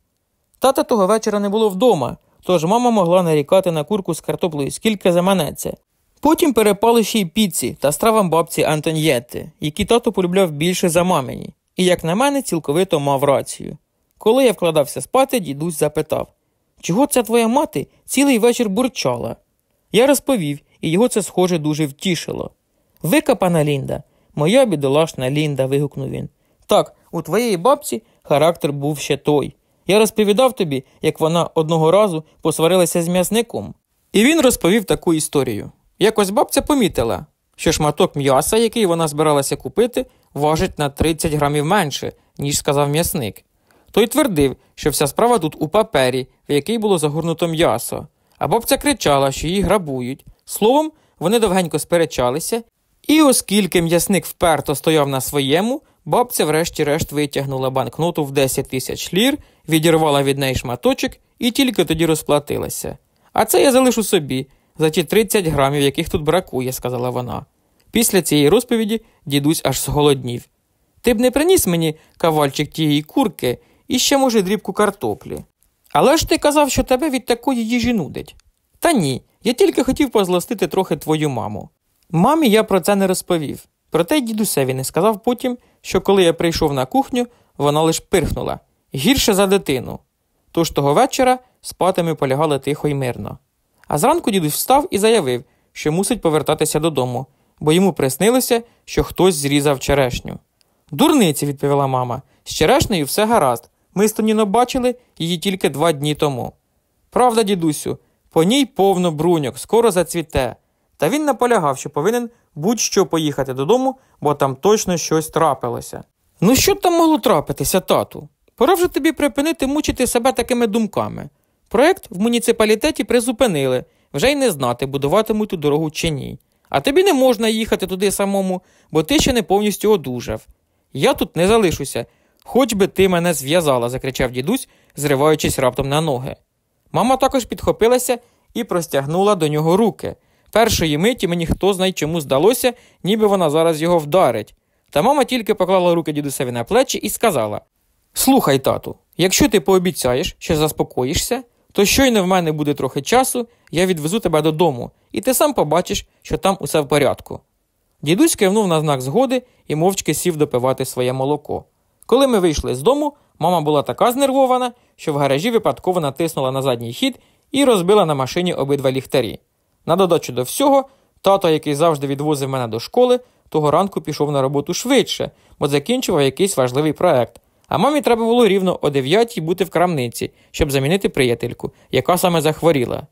Тата того вечора не було вдома, тож мама могла нарікати на курку з картоплею, скільки заманеться. Потім перепали ще й піці та стравам бабці Антоньєтти, які тато полюбляв більше за мамині, і, як на мене, цілковито мав рацію. Коли я вкладався спати, дідусь запитав Чого ця твоя мати цілий вечір бурчала? Я розповів, і його це, схоже, дуже втішило. Викапана Лінда, моя бідолашна Лінда, вигукнув він. Так, у твоєї бабці характер був ще той. Я розповідав тобі, як вона одного разу посварилася з м'ясником. І він розповів таку історію. Якось бабця помітила, що шматок м'яса, який вона збиралася купити, важить на 30 грамів менше, ніж сказав м'ясник. Той твердив, що вся справа тут у папері, в який було загорнуто м'ясо, а бабця кричала, що її грабують. Словом, вони довгенько сперечалися, і оскільки м'ясник вперто стояв на своєму, бабця врешті-решт витягнула банкноту в 10 тисяч лір, відірвала від неї шматочок і тільки тоді розплатилася. А це я залишу собі за ті 30 грамів, яких тут бракує, сказала вона. Після цієї розповіді дідусь аж зголоднів. Ти б не приніс мені кавальчик тієї курки і ще, може, дрібку картоплі. Але ж ти казав, що тебе від такої їжі нудить. Та ні, я тільки хотів позлостити трохи твою маму. Мамі я про це не розповів. Проте дідусеві не сказав потім, що коли я прийшов на кухню, вона лиш пирхнула гірше за дитину. Тож того вечора спати ми полягали тихо й мирно. А зранку дідусь встав і заявив, що мусить повертатися додому, бо йому приснилося, що хтось зрізав черешню. Дурниці, відповіла мама, з черешнею все гаразд. Ми з Тоніно бачили її тільки два дні тому. Правда, дідусю, по ній повно бруньок, скоро зацвіте. Та він наполягав, що повинен будь-що поїхати додому, бо там точно щось трапилося. Ну що там могло трапитися, тату? Пора вже тобі припинити мучити себе такими думками. Проект в муніципалітеті призупинили, вже й не знати, будуватимуть ту дорогу чи ні. А тобі не можна їхати туди самому, бо ти ще не повністю одужав. Я тут не залишуся, хоч би ти мене зв'язала, закричав дідусь, зриваючись раптом на ноги. Мама також підхопилася і простягнула до нього руки. Першої миті мені хто знає чому здалося, ніби вона зараз його вдарить. Та мама тільки поклала руки дідусеві на плечі і сказала: Слухай, тату, якщо ти пообіцяєш, що заспокоїшся, то щойно в мене буде трохи часу, я відвезу тебе додому, і ти сам побачиш, що там усе в порядку. Дідусь кивнув на знак згоди і мовчки сів допивати своє молоко. Коли ми вийшли з дому, мама була така знервована, що в гаражі випадково натиснула на задній хід і розбила на машині обидва ліхтарі. На додачу до всього, тато, який завжди відвозив мене до школи, того ранку пішов на роботу швидше, бо закінчував якийсь важливий проект. А мамі треба було рівно о 9 бути в крамниці, щоб замінити приятельку, яка саме захворіла.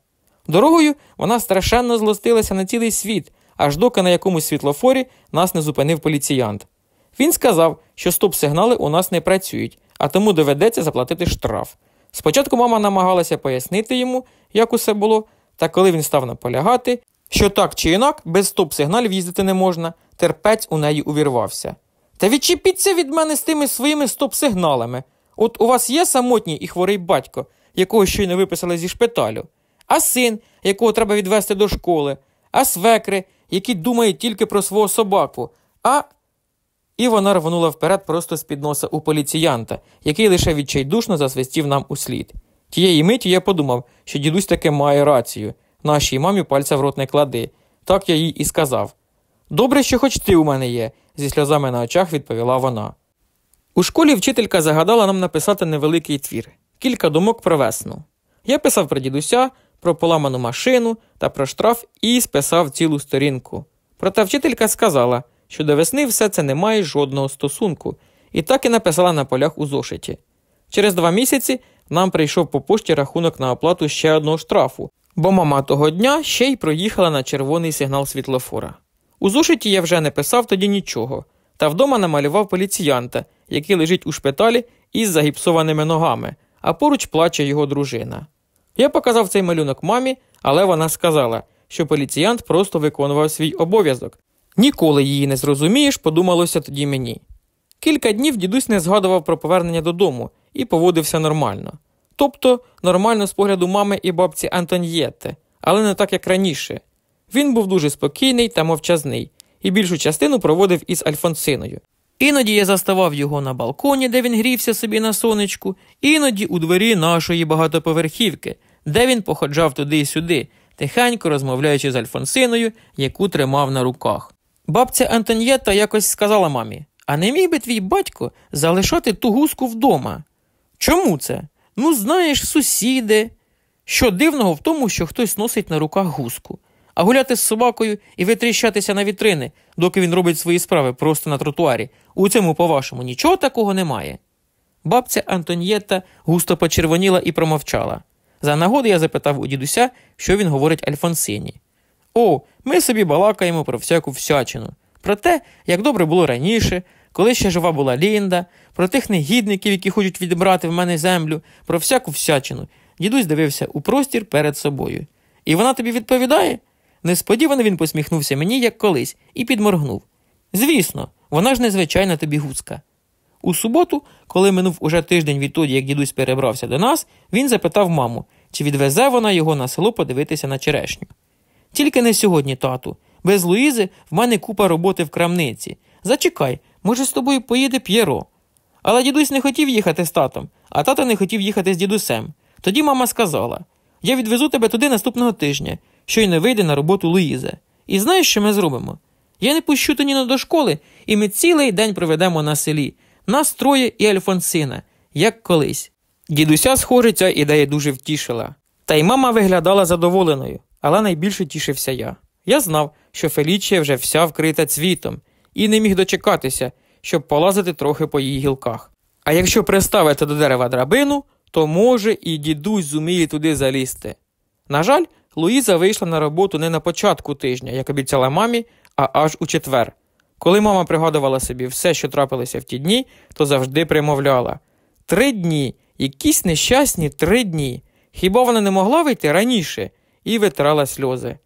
Дорогою вона страшенно злостилася на цілий світ, аж доки на якомусь світлофорі нас не зупинив поліціянт. Він сказав, що стоп-сигнали у нас не працюють, а тому доведеться заплатити штраф. Спочатку мама намагалася пояснити йому, як усе було, та коли він став наполягати, що так чи інак без стоп-сигналів їздити не можна, терпець у неї увірвався. Та відчепіться від мене з тими своїми стоп-сигналами. От у вас є самотній і хворий батько, якого щойно виписали зі шпиталю, а син, якого треба відвести до школи, а свекри, які думають тільки про свого собаку, а. І вона рванула вперед просто з під носа у поліціянта, який лише відчайдушно засвистів нам у слід. Тієї миті я подумав, що дідусь таки має рацію. Нашій мамі пальця в рот не клади. Так я їй і сказав. Добре, що хоч ти у мене є, зі сльозами на очах відповіла вона. У школі вчителька загадала нам написати невеликий твір, кілька думок про весну. Я писав про дідуся, про поламану машину та про штраф і списав цілу сторінку. Проте вчителька сказала, що до весни все це не має жодного стосунку, і так і написала на полях у зошиті. Через два місяці нам прийшов по пошті рахунок на оплату ще одного штрафу, бо мама того дня ще й проїхала на червоний сигнал світлофора. У зошиті я вже не писав тоді нічого, та вдома намалював поліціянта, який лежить у шпиталі із загіпсованими ногами, а поруч плаче його дружина. Я показав цей малюнок мамі, але вона сказала, що поліціянт просто виконував свій обов'язок. Ніколи її не зрозумієш, подумалося тоді мені. Кілька днів дідусь не згадував про повернення додому і поводився нормально. Тобто нормально з погляду мами і бабці Антоньєтти, але не так, як раніше. Він був дуже спокійний та мовчазний, і більшу частину проводив із Альфонсиною. Іноді я заставав його на балконі, де він грівся собі на сонечку, іноді у дворі нашої багатоповерхівки, де він походжав туди й сюди, тихенько розмовляючи з Альфонсиною, яку тримав на руках. Бабця Антоньєта якось сказала мамі: А не міг би твій батько залишати ту гуску вдома? Чому це? Ну, знаєш, сусіди. Що дивного в тому, що хтось носить на руках гуску, а гуляти з собакою і витріщатися на вітрини, доки він робить свої справи просто на тротуарі. У цьому, по-вашому, нічого такого немає. Бабця Антонієта густо почервоніла і промовчала. За нагоди я запитав у дідуся, що він говорить Альфонсині. О, ми собі балакаємо про всяку всячину, про те, як добре було раніше, коли ще жива була Лінда, про тих негідників, які хочуть відібрати в мене землю, про всяку всячину. Дідусь дивився у простір перед собою. І вона тобі відповідає? Несподівано він посміхнувся мені, як колись, і підморгнув. Звісно, вона ж незвичайна тобі гуцка. У суботу, коли минув уже тиждень відтоді, як дідусь перебрався до нас, він запитав маму, чи відвезе вона його на село подивитися на черешню. Тільки не сьогодні, тату. Без Луїзи в мене купа роботи в крамниці. Зачекай, може, з тобою поїде П'єро. Але дідусь не хотів їхати з татом, а тато не хотів їхати з дідусем. Тоді мама сказала: Я відвезу тебе туди наступного тижня, що й не вийде на роботу Луїза. І знаєш, що ми зробимо? Я не пущу Тоніно до школи, і ми цілий день проведемо на селі. Нас троє і Альфонсина, як колись. Дідуся, схоже, ця ідея дуже втішила. Та й мама виглядала задоволеною, але найбільше тішився я. Я знав, що Фелічія вже вся вкрита цвітом, і не міг дочекатися, щоб полазити трохи по її гілках. А якщо приставити до дерева драбину, то може і дідусь зуміє туди залізти. На жаль, Луїза вийшла на роботу не на початку тижня, як обіцяла мамі, а аж у четвер. Коли мама пригадувала собі все, що трапилося в ті дні, то завжди примовляла Три дні, якісь нещасні три дні. Хіба вона не могла вийти раніше? І витирала сльози.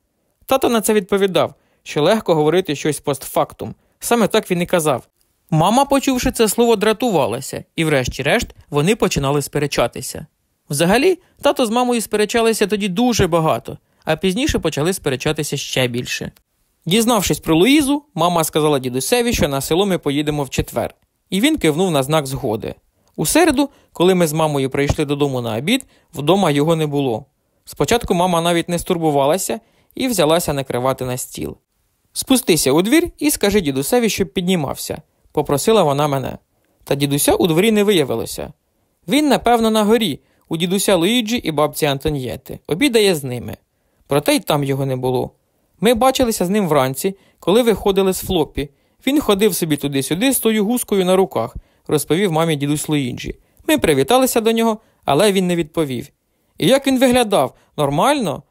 Тато на це відповідав, що легко говорити щось постфактум. Саме так він і казав. Мама, почувши це слово, дратувалася, і, врешті-решт, вони починали сперечатися. Взагалі, тато з мамою сперечалися тоді дуже багато, а пізніше почали сперечатися ще більше. Дізнавшись про Луїзу, мама сказала дідусеві, що на село ми поїдемо в четвер, і він кивнув на знак згоди. У середу, коли ми з мамою прийшли додому на обід, вдома його не було. Спочатку мама навіть не стурбувалася і взялася накривати на стіл. Спустися у двір і скажи дідусеві, щоб піднімався, попросила вона мене. Та дідуся у дворі не виявилося. Він, напевно, на горі, у дідуся Луїджі і бабці Антонієти, обідає з ними. Проте й там його не було. Ми бачилися з ним вранці, коли виходили з флопі. Він ходив собі туди-сюди з тою гускою на руках, розповів мамі дідусь Луїджі. Ми привіталися до нього, але він не відповів. І як він виглядав? Нормально?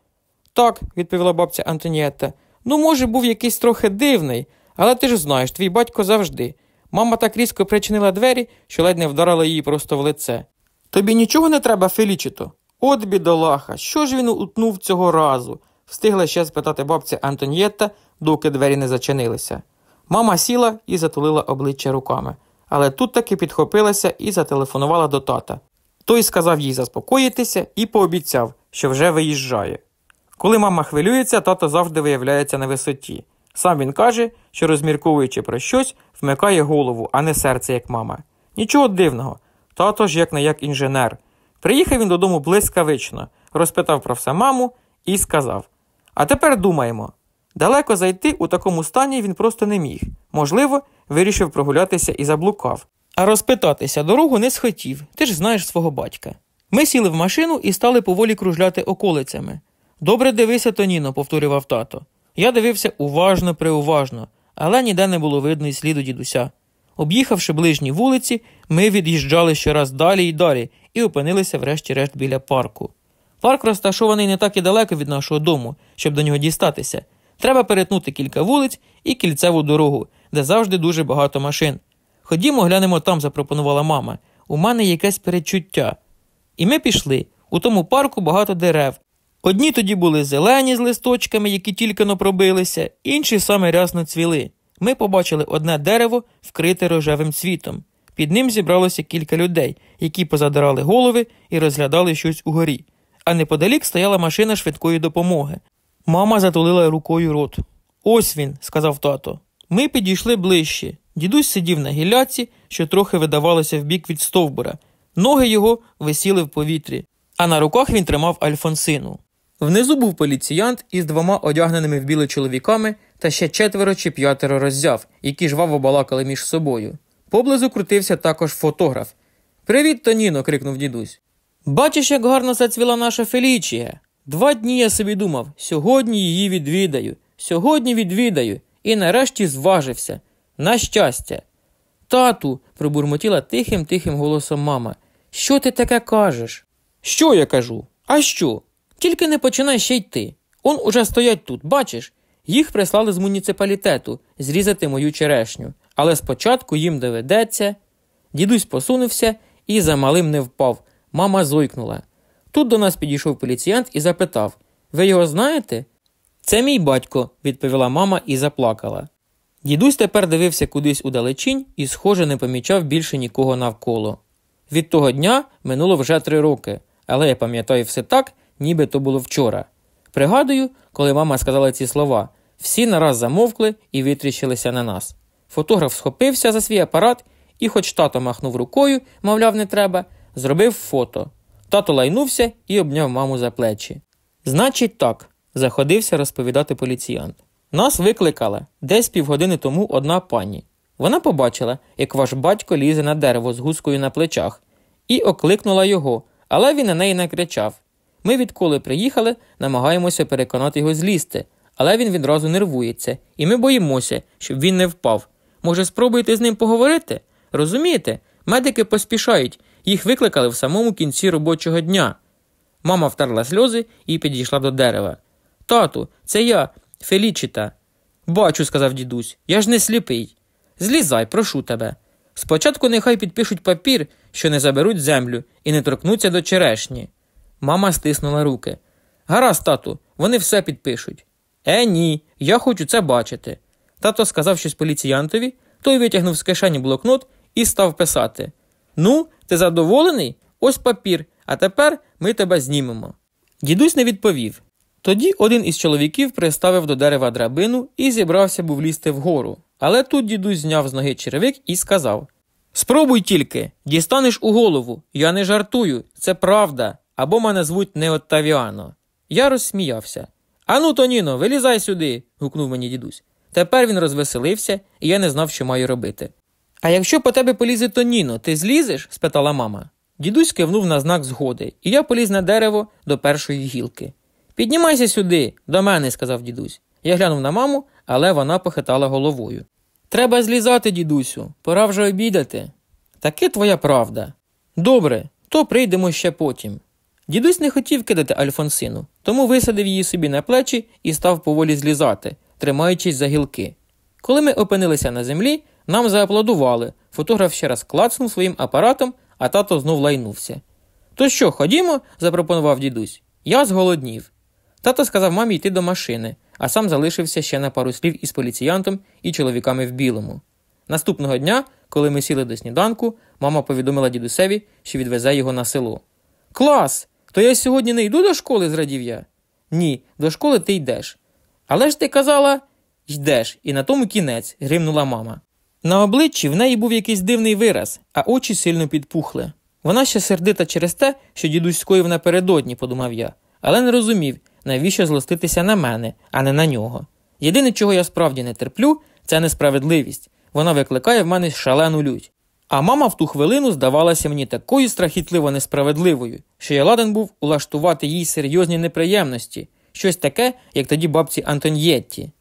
Так, відповіла бабця Антонієта. Ну, може, був якийсь трохи дивний, але ти ж знаєш, твій батько завжди. Мама так різко причинила двері, що ледь не вдарила її просто в лице. Тобі нічого не треба, Фелічито? От бідолаха, що ж він утнув цього разу? встигла ще спитати бабця Антонієта, доки двері не зачинилися. Мама сіла і затулила обличчя руками, але тут таки підхопилася і зателефонувала до тата. Той сказав їй заспокоїтися і пообіцяв, що вже виїжджає. Коли мама хвилюється, тато завжди виявляється на висоті. Сам він каже, що, розмірковуючи про щось, вмикає голову, а не серце, як мама. Нічого дивного. Тато ж як не як інженер. Приїхав він додому блискавично, розпитав про все маму і сказав: А тепер думаємо. Далеко зайти у такому стані він просто не міг. Можливо, вирішив прогулятися і заблукав. А розпитатися дорогу не схотів, ти ж знаєш свого батька. Ми сіли в машину і стали поволі кружляти околицями. Добре дивися, Тоніно, повторював тато. Я дивився уважно, преуважно, але ніде не було видно й сліду дідуся. Об'їхавши ближні вулиці, ми від'їжджали щораз далі й далі і опинилися, врешті-решт, біля парку. Парк розташований не так і далеко від нашого дому, щоб до нього дістатися. Треба перетнути кілька вулиць і кільцеву дорогу, де завжди дуже багато машин. Ходімо, глянемо там, запропонувала мама. У мене якесь перечуття. І ми пішли. У тому парку багато дерев. Одні тоді були зелені з листочками, які тільки но пробилися, інші саме рясно цвіли. Ми побачили одне дерево, вкрите рожевим цвітом. Під ним зібралося кілька людей, які позадирали голови і розглядали щось угорі. А неподалік стояла машина швидкої допомоги. Мама затулила рукою рот. Ось він, сказав тато. Ми підійшли ближче. Дідусь сидів на гіляці, що трохи видавалося вбік від стовбура. Ноги його висіли в повітрі, а на руках він тримав Альфонсину. Внизу був поліціянт із двома одягненими в біле чоловіками та ще четверо чи п'ятеро роззяв, які жваво балакали між собою. Поблизу крутився також фотограф. Привіт, Тоніно. крикнув дідусь. Бачиш, як гарно зацвіла наша Фелічія. Два дні я собі думав, сьогодні її відвідаю, сьогодні відвідаю, і нарешті зважився. На щастя. Тату, пробурмотіла тихим тихим голосом мама. Що ти таке кажеш? Що я кажу? А що? Тільки не починай ще йти. Он уже стоять тут, бачиш? Їх прислали з муніципалітету зрізати мою черешню, але спочатку їм доведеться. Дідусь посунувся і за малим не впав. Мама зойкнула. Тут до нас підійшов поліціянт і запитав Ви його знаєте? Це мій батько, відповіла мама і заплакала. Дідусь тепер дивився кудись у і, схоже, не помічав більше нікого навколо. Від того дня минуло вже три роки, але я пам'ятаю все так, ніби то було вчора. Пригадую, коли мама сказала ці слова, всі нараз замовкли і витріщилися на нас. Фотограф схопився за свій апарат і, хоч тато махнув рукою, мовляв, не треба, зробив фото. Тато лайнувся і обняв маму за плечі. Значить, так, заходився розповідати поліціянт. Нас викликала десь півгодини тому одна пані. Вона побачила, як ваш батько лізе на дерево з гускою на плечах, і окликнула його, але він на неї не кричав. Ми відколи приїхали, намагаємося переконати його злізти, але він відразу нервується, і ми боїмося, щоб він не впав. Може, спробуєте з ним поговорити? Розумієте? Медики поспішають, їх викликали в самому кінці робочого дня. Мама втерла сльози і підійшла до дерева. Тату, це я, Фелічіта. Бачу, сказав дідусь, я ж не сліпий. Злізай, прошу тебе. Спочатку нехай підпишуть папір, що не заберуть землю і не торкнуться до черешні. Мама стиснула руки. Гаразд, тату, вони все підпишуть. Е, ні, я хочу це бачити. Тато сказав щось поліціянтові, той витягнув з кишені блокнот і став писати: Ну, ти задоволений? Ось папір, а тепер ми тебе знімемо. Дідусь не відповів. Тоді один із чоловіків приставив до дерева драбину і зібрався був лізти вгору. Але тут дідусь зняв з ноги черевик і сказав: Спробуй тільки, дістанеш у голову. Я не жартую, це правда. Або мене звуть не Оттавіано. Я розсміявся. Ану, Тоніно, вилізай сюди. гукнув мені дідусь. Тепер він розвеселився, і я не знав, що маю робити. А якщо по тебе полізе Тоніно, ти злізеш? спитала мама. Дідусь кивнув на знак згоди, і я поліз на дерево до першої гілки. Піднімайся сюди, до мене, сказав дідусь. Я глянув на маму, але вона похитала головою. Треба злізати, дідусю, пора вже обідати. Таки твоя правда. Добре, то прийдемо ще потім. Дідусь не хотів кидати Альфонсину, тому висадив її собі на плечі і став поволі злізати, тримаючись за гілки. Коли ми опинилися на землі, нам зааплодували. Фотограф ще раз клацнув своїм апаратом, а тато знов лайнувся. То що, ходімо? запропонував дідусь. Я зголоднів. Тато сказав мамі йти до машини, а сам залишився ще на пару слів із поліціянтом і чоловіками в білому. Наступного дня, коли ми сіли до сніданку, мама повідомила дідусеві, що відвезе його на село. Клас! То я сьогодні не йду до школи, зрадів я. Ні, до школи ти йдеш. Але ж ти казала йдеш, і на тому кінець, гримнула мама. На обличчі в неї був якийсь дивний вираз, а очі сильно підпухли. Вона ще сердита через те, що дідусь скоїв напередодні, подумав я, але не розумів, навіщо злоститися на мене, а не на нього. Єдине, чого я справді не терплю, це несправедливість. Вона викликає в мене шалену лють. А мама в ту хвилину здавалася мені такою страхітливо несправедливою, що я ладен був улаштувати їй серйозні неприємності, щось таке, як тоді бабці Антоньєтті.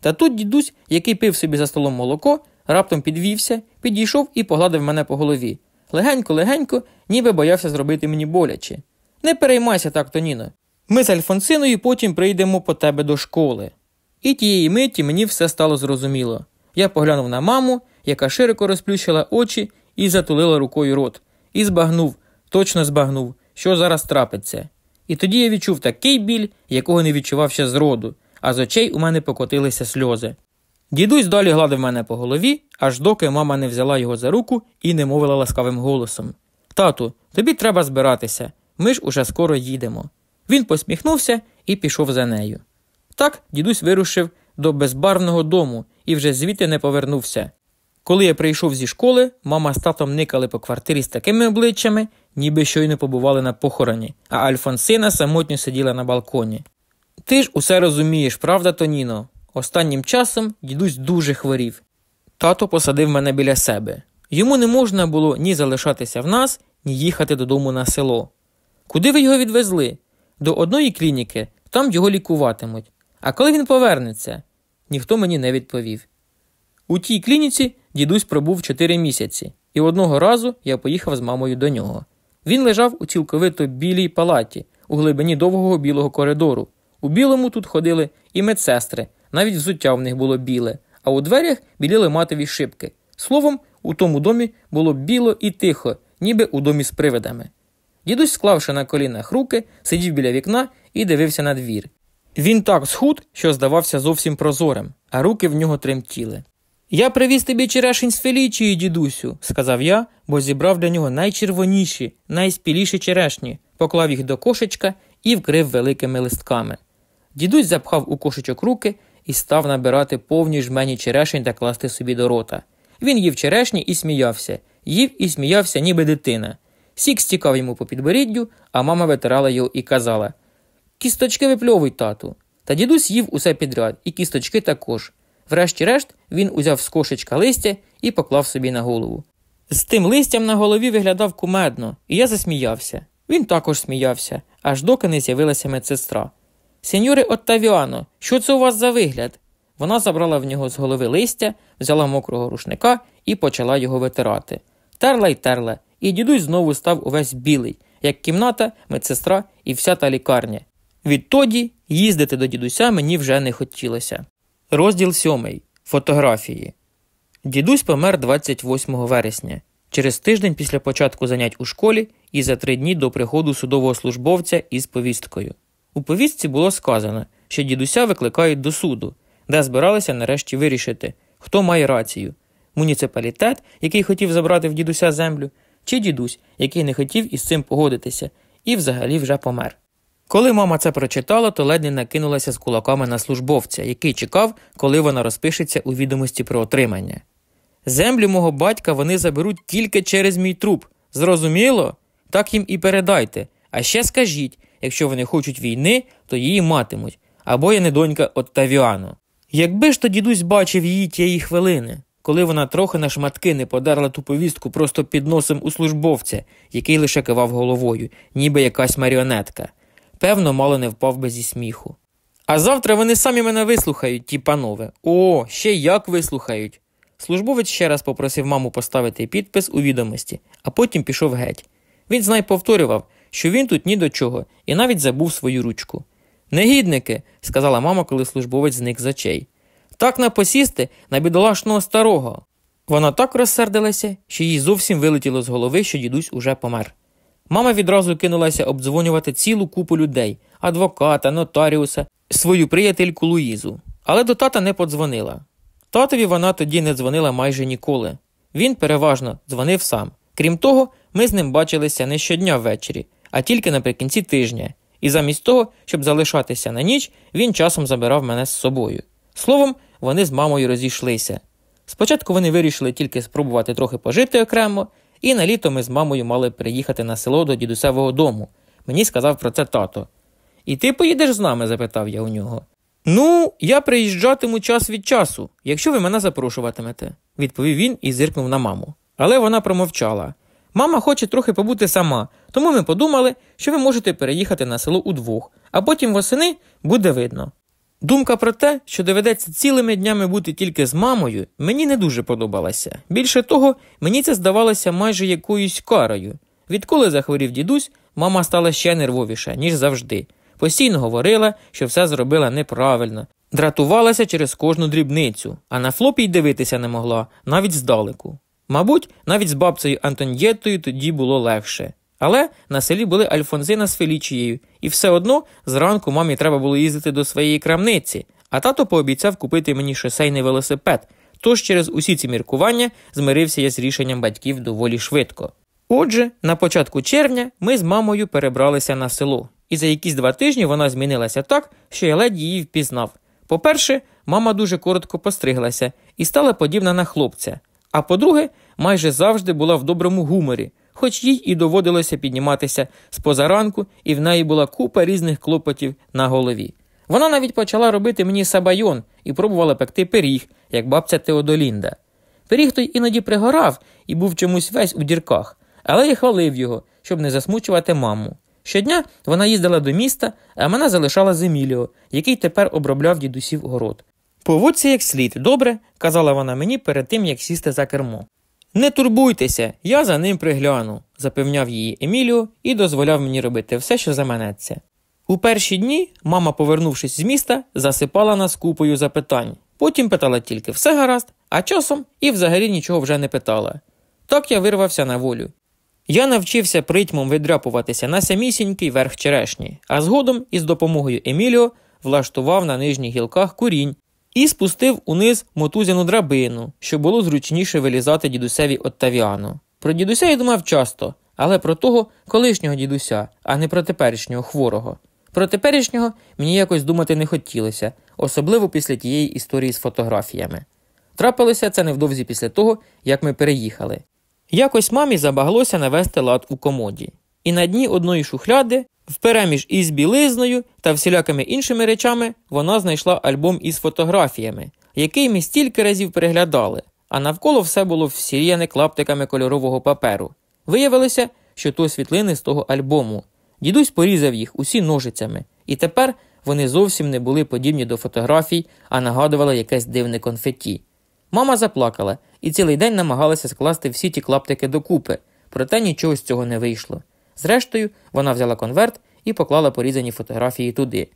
Та тут дідусь, який пив собі за столом молоко, раптом підвівся, підійшов і погладив мене по голові. Легенько-легенько, ніби боявся зробити мені боляче. Не переймайся так, Тоніно. Ми з Альфонсиною потім прийдемо по тебе до школи. І тієї миті мені все стало зрозуміло. Я поглянув на маму, яка широко розплющила очі і затулила рукою рот, і збагнув, точно збагнув, що зараз трапиться. І тоді я відчув такий біль, якого не відчував ще зроду, а з очей у мене покотилися сльози. Дідусь далі гладив мене по голові, аж доки мама не взяла його за руку і не мовила ласкавим голосом Тату, тобі треба збиратися, ми ж уже скоро їдемо. Він посміхнувся і пішов за нею. Так дідусь вирушив до безбарвного дому і вже звідти не повернувся. Коли я прийшов зі школи, мама з татом никали по квартирі з такими обличчями, ніби щойно побували на похороні, а Альфонсина самотньо сиділа на балконі. Ти ж усе розумієш, правда, Тоніно? Останнім часом дідусь дуже хворів. Тато посадив мене біля себе. Йому не можна було ні залишатися в нас, ні їхати додому на село. Куди ви його відвезли? До одної клініки, там його лікуватимуть. А коли він повернеться? Ніхто мені не відповів. У тій клініці дідусь пробув чотири місяці, і одного разу я поїхав з мамою до нього. Він лежав у цілковито білій палаті, у глибині довгого білого коридору. У білому тут ходили і медсестри, навіть взуття в них було біле, а у дверях біліли матові шибки. Словом, у тому домі було біло і тихо, ніби у домі з привидами. Дідусь, склавши на колінах руки, сидів біля вікна і дивився на двір. Він так схуд, що здавався зовсім прозорим, а руки в нього тремтіли. Я привіз тобі черешень з Фелічії, дідусю, сказав я, бо зібрав для нього найчервоніші, найспіліші черешні, поклав їх до кошечка і вкрив великими листками. Дідусь запхав у кошечок руки і став набирати повні жмені черешень та класти собі до рота. Він їв черешні і сміявся, їв і сміявся, ніби дитина. Сік стікав йому по підборіддю, а мама витирала його і казала Кісточки випльовуй, тату. Та дідусь їв усе підряд, і кісточки також. Врешті-решт, він узяв з кошечка листя і поклав собі на голову. З тим листям на голові виглядав кумедно, і я засміявся. Він також сміявся, аж доки не з'явилася медсестра. Сеньоре Оттавіано, що це у вас за вигляд? Вона забрала в нього з голови листя, взяла мокрого рушника і почала його витирати. Терла й терла, і дідусь знову став увесь білий, як кімната, медсестра і вся та лікарня. Відтоді їздити до дідуся мені вже не хотілося. Розділ 7. Фотографії. Дідусь помер 28 вересня, через тиждень після початку занять у школі і за три дні до приходу судового службовця із повісткою. У повістці було сказано, що дідуся викликають до суду, де збиралися нарешті вирішити, хто має рацію муніципалітет, який хотів забрати в дідуся землю, чи дідусь, який не хотів із цим погодитися, і взагалі вже помер. Коли мама це прочитала, то ледь не накинулася з кулаками на службовця, який чекав, коли вона розпишеться у відомості про отримання. Землю мого батька вони заберуть тільки через мій труп. Зрозуміло? Так їм і передайте. А ще скажіть, якщо вони хочуть війни, то її матимуть, або я не донька Оттавіано. Якби ж то дідусь бачив її тієї хвилини, коли вона трохи на шматки не подерла ту повістку просто під носом у службовця, який лише кивав головою, ніби якась маріонетка. Певно, мало не впав би зі сміху. А завтра вони самі мене вислухають, ті панове. О, ще як вислухають. Службовець ще раз попросив маму поставити підпис у відомості, а потім пішов геть. Він знай повторював, що він тут ні до чого, і навіть забув свою ручку. Негідники, сказала мама, коли службовець зник з очей. Так напосісти на бідолашного старого. Вона так розсердилася, що їй зовсім вилетіло з голови, що дідусь уже помер. Мама відразу кинулася обдзвонювати цілу купу людей адвоката, нотаріуса, свою приятельку Луїзу. Але до тата не подзвонила. Татові вона тоді не дзвонила майже ніколи. Він переважно дзвонив сам. Крім того, ми з ним бачилися не щодня ввечері, а тільки наприкінці тижня, і замість того, щоб залишатися на ніч, він часом забирав мене з собою. Словом, вони з мамою розійшлися. Спочатку вони вирішили тільки спробувати трохи пожити окремо, і на літо ми з мамою мали приїхати на село до дідусевого дому. Мені сказав про це тато. І ти поїдеш з нами? запитав я у нього. Ну, я приїжджатиму час від часу, якщо ви мене запрошуватимете, відповів він і зиркнув на маму. Але вона промовчала. Мама хоче трохи побути сама, тому ми подумали, що ви можете переїхати на село удвох, а потім восени буде видно. Думка про те, що доведеться цілими днями бути тільки з мамою, мені не дуже подобалася. Більше того, мені це здавалося майже якоюсь карою. Відколи захворів дідусь, мама стала ще нервовіша, ніж завжди. Постійно говорила, що все зробила неправильно, дратувалася через кожну дрібницю, а на флопі й дивитися не могла, навіть здалеку. Мабуть, навіть з бабцею Антоньєттою тоді було легше. Але на селі були Альфонзина з Фелічією, і все одно зранку мамі треба було їздити до своєї крамниці, а тато пообіцяв купити мені шосейний велосипед. Тож через усі ці міркування змирився я з рішенням батьків доволі швидко. Отже, на початку червня ми з мамою перебралися на село, і за якісь два тижні вона змінилася так, що я ледь її впізнав. По-перше, мама дуже коротко постриглася і стала подібна на хлопця. А по-друге, майже завжди була в доброму гуморі, хоч їй і доводилося підніматися з позаранку, і в неї була купа різних клопотів на голові. Вона навіть почала робити мені сабайон і пробувала пекти пиріг, як бабця Теодолінда. Пиріг той іноді пригорав і був чомусь весь у дірках, але я хвалив його, щоб не засмучувати маму. Щодня вона їздила до міста, а мене залишала з який тепер обробляв дідусів город. Поводься як слід, добре, казала вона мені перед тим, як сісти за кермо. Не турбуйтеся, я за ним пригляну, запевняв її Еміліо і дозволяв мені робити все, що заманеться. У перші дні мама, повернувшись з міста, засипала нас купою запитань. Потім питала тільки все гаразд, а часом і взагалі нічого вже не питала. Так я вирвався на волю. Я навчився притьмом видряпуватися на самісінький верх черешні, а згодом із допомогою Еміліо влаштував на нижніх гілках курінь і спустив униз мотузяну драбину, щоб було зручніше вилізати дідусеві Оттавіано. Про дідуся я думав часто, але про того колишнього дідуся, а не про теперішнього хворого. Про теперішнього мені якось думати не хотілося, особливо після тієї історії з фотографіями. Трапилося це невдовзі після того, як ми переїхали. Якось мамі забаглося навести лад у комоді, і на дні одної шухляди Впереміж із білизною та всілякими іншими речами вона знайшла альбом із фотографіями, який ми стільки разів переглядали, а навколо все було всір'яне клаптиками кольорового паперу. Виявилося, що то світлини з того альбому. Дідусь порізав їх усі ножицями, і тепер вони зовсім не були подібні до фотографій, а нагадували якесь дивне конфетті. Мама заплакала і цілий день намагалася скласти всі ті клаптики докупи, проте нічого з цього не вийшло. Зрештою, вона взяла конверт і поклала порізані фотографії туди.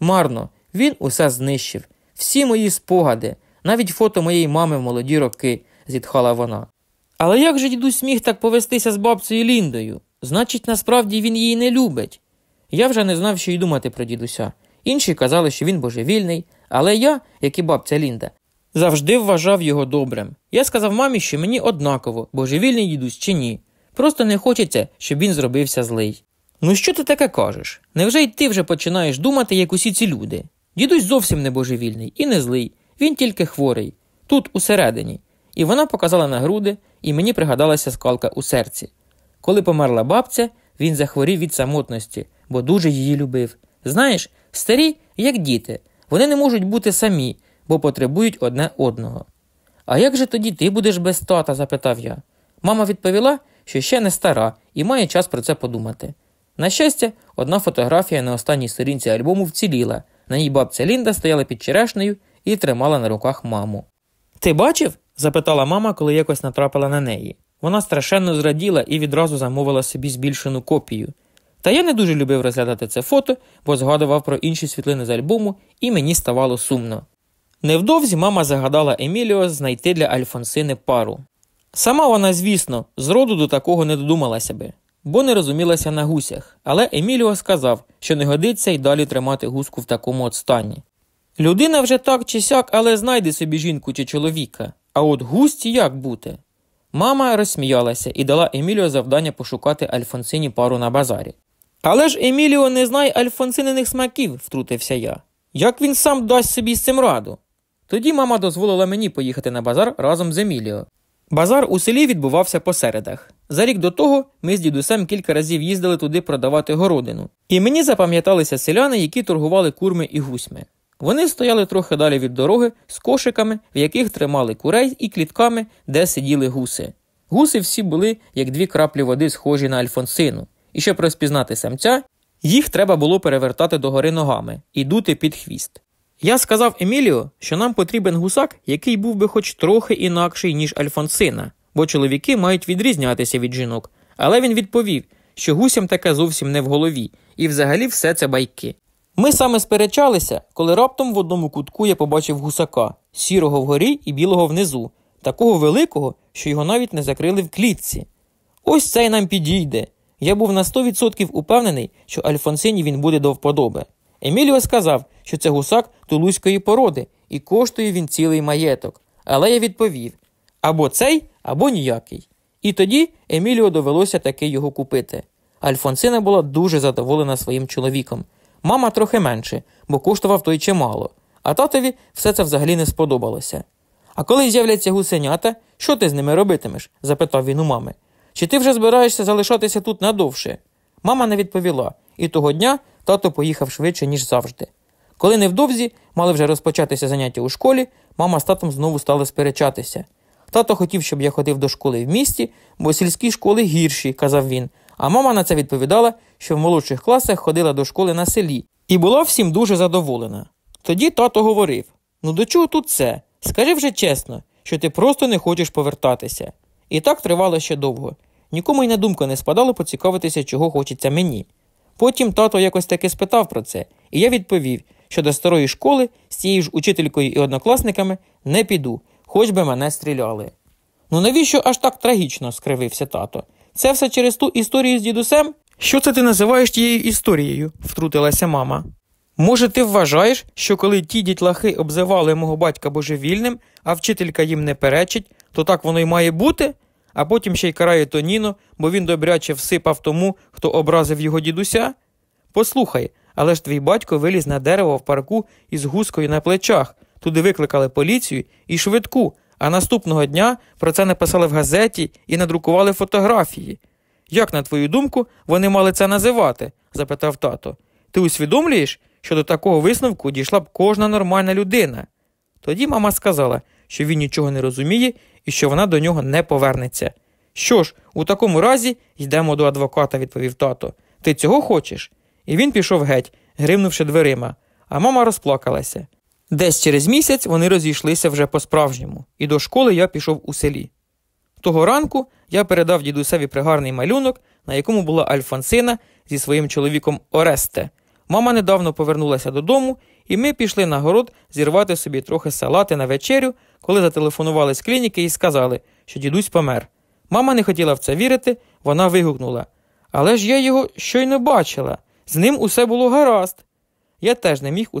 Марно, він усе знищив. всі мої спогади, навіть фото моєї мами в молоді роки, зітхала вона. Але як же дідусь міг так повестися з бабцею Ліндою? Значить, насправді він її не любить. Я вже не знав, що й думати про дідуся. Інші казали, що він божевільний, але я, як і бабця Лінда, завжди вважав його добрим. Я сказав мамі, що мені однаково, божевільний дідусь чи ні. Просто не хочеться, щоб він зробився злий. Ну що ти таке кажеш? Невже й ти вже починаєш думати, як усі ці люди? Дідусь зовсім не божевільний і не злий, він тільки хворий, тут усередині. І вона показала на груди, і мені пригадалася скалка у серці. Коли померла бабця, він захворів від самотності, бо дуже її любив. Знаєш, старі, як діти, вони не можуть бути самі, бо потребують одне одного. А як же тоді ти будеш без тата? запитав я. Мама відповіла, що ще не стара і має час про це подумати. На щастя, одна фотографія на останній сторінці альбому вціліла. На ній бабця Лінда стояла під черешнею і тримала на руках маму. Ти бачив? запитала мама, коли якось натрапила на неї. Вона страшенно зраділа і відразу замовила собі збільшену копію. Та я не дуже любив розглядати це фото, бо згадував про інші світлини з альбому, і мені ставало сумно. Невдовзі мама загадала Еміліо знайти для Альфонсини пару. Сама вона, звісно, зроду до такого не додумалася би, бо не розумілася на гусях, але Еміліо сказав, що не годиться й далі тримати гуску в такому от стані. Людина вже так чи сяк, але знайде собі жінку чи чоловіка, а от густі як бути? Мама розсміялася і дала Еміліо завдання пошукати Альфонсині пару на базарі. Але ж Еміліо не знає альфонсининих смаків, втрутився я. Як він сам дасть собі з цим раду? Тоді мама дозволила мені поїхати на базар разом з Еміліо. Базар у селі відбувався по середах. За рік до того ми з дідусем кілька разів їздили туди продавати городину. І мені запам'яталися селяни, які торгували курми і гусьми. Вони стояли трохи далі від дороги з кошиками, в яких тримали курей і клітками, де сиділи гуси. Гуси всі були, як дві краплі води, схожі на Альфонсину, і щоб розпізнати самця, їх треба було перевертати догори ногами і дути під хвіст. Я сказав Еміліо, що нам потрібен гусак, який був би хоч трохи інакший, ніж Альфонсина, бо чоловіки мають відрізнятися від жінок. Але він відповів, що гусям таке зовсім не в голові, і взагалі все це байки. Ми саме сперечалися, коли раптом в одному кутку я побачив гусака, сірого вгорі і білого внизу, такого великого, що його навіть не закрили в клітці. Ось цей нам підійде. Я був на 100% упевнений, що Альфонсині він буде до вподоби. Еміліо сказав, що це гусак тулузької породи, і коштує він цілий маєток. Але я відповів або цей, або ніякий. І тоді Еміліо довелося таки його купити. Альфонсина була дуже задоволена своїм чоловіком. Мама трохи менше, бо коштував той чимало, а татові все це взагалі не сподобалося. А коли з'являться гусенята, що ти з ними робитимеш? запитав він у мами. Чи ти вже збираєшся залишатися тут надовше? Мама не відповіла, і того дня тато поїхав швидше, ніж завжди. Коли невдовзі мали вже розпочатися заняття у школі, мама з татом знову стали сперечатися. Тато хотів, щоб я ходив до школи в місті, бо сільські школи гірші, казав він. А мама на це відповідала, що в молодших класах ходила до школи на селі, і була всім дуже задоволена. Тоді тато говорив: Ну до чого тут це? Скажи вже чесно, що ти просто не хочеш повертатися. І так тривало ще довго. Нікому й на думку не спадало поцікавитися, чого хочеться мені. Потім тато якось таки спитав про це, і я відповів, що до старої школи з цією ж учителькою і однокласниками не піду, хоч би мене стріляли. Ну навіщо аж так трагічно? скривився тато. Це все через ту історію з дідусем? Що це ти називаєш тією історією? втрутилася мама. Може, ти вважаєш, що коли ті дітлахи обзивали мого батька божевільним, а вчителька їм не перечить, то так воно й має бути? А потім ще й карає Тоніно, бо він добряче всипав тому, хто образив його дідуся? Послухай, але ж твій батько виліз на дерево в парку із гускою на плечах. Туди викликали поліцію і швидку, а наступного дня про це написали в газеті і надрукували фотографії. Як, на твою думку, вони мали це називати? запитав тато. Ти усвідомлюєш, що до такого висновку дійшла б кожна нормальна людина? Тоді мама сказала, що він нічого не розуміє і що вона до нього не повернеться. Що ж, у такому разі йдемо до адвоката, відповів тато. Ти цього хочеш? І він пішов геть, гримнувши дверима, а мама розплакалася. Десь через місяць вони розійшлися вже по-справжньому, і до школи я пішов у селі. Того ранку я передав дідусеві пригарний малюнок, на якому була Альфонсина зі своїм чоловіком Оресте. Мама недавно повернулася додому, і ми пішли на город зірвати собі трохи салати на вечерю, коли зателефонували з клініки і сказали, що дідусь помер. Мама не хотіла в це вірити, вона вигукнула. Але ж я його щойно бачила. З ним усе було гаразд. Я теж не міг у це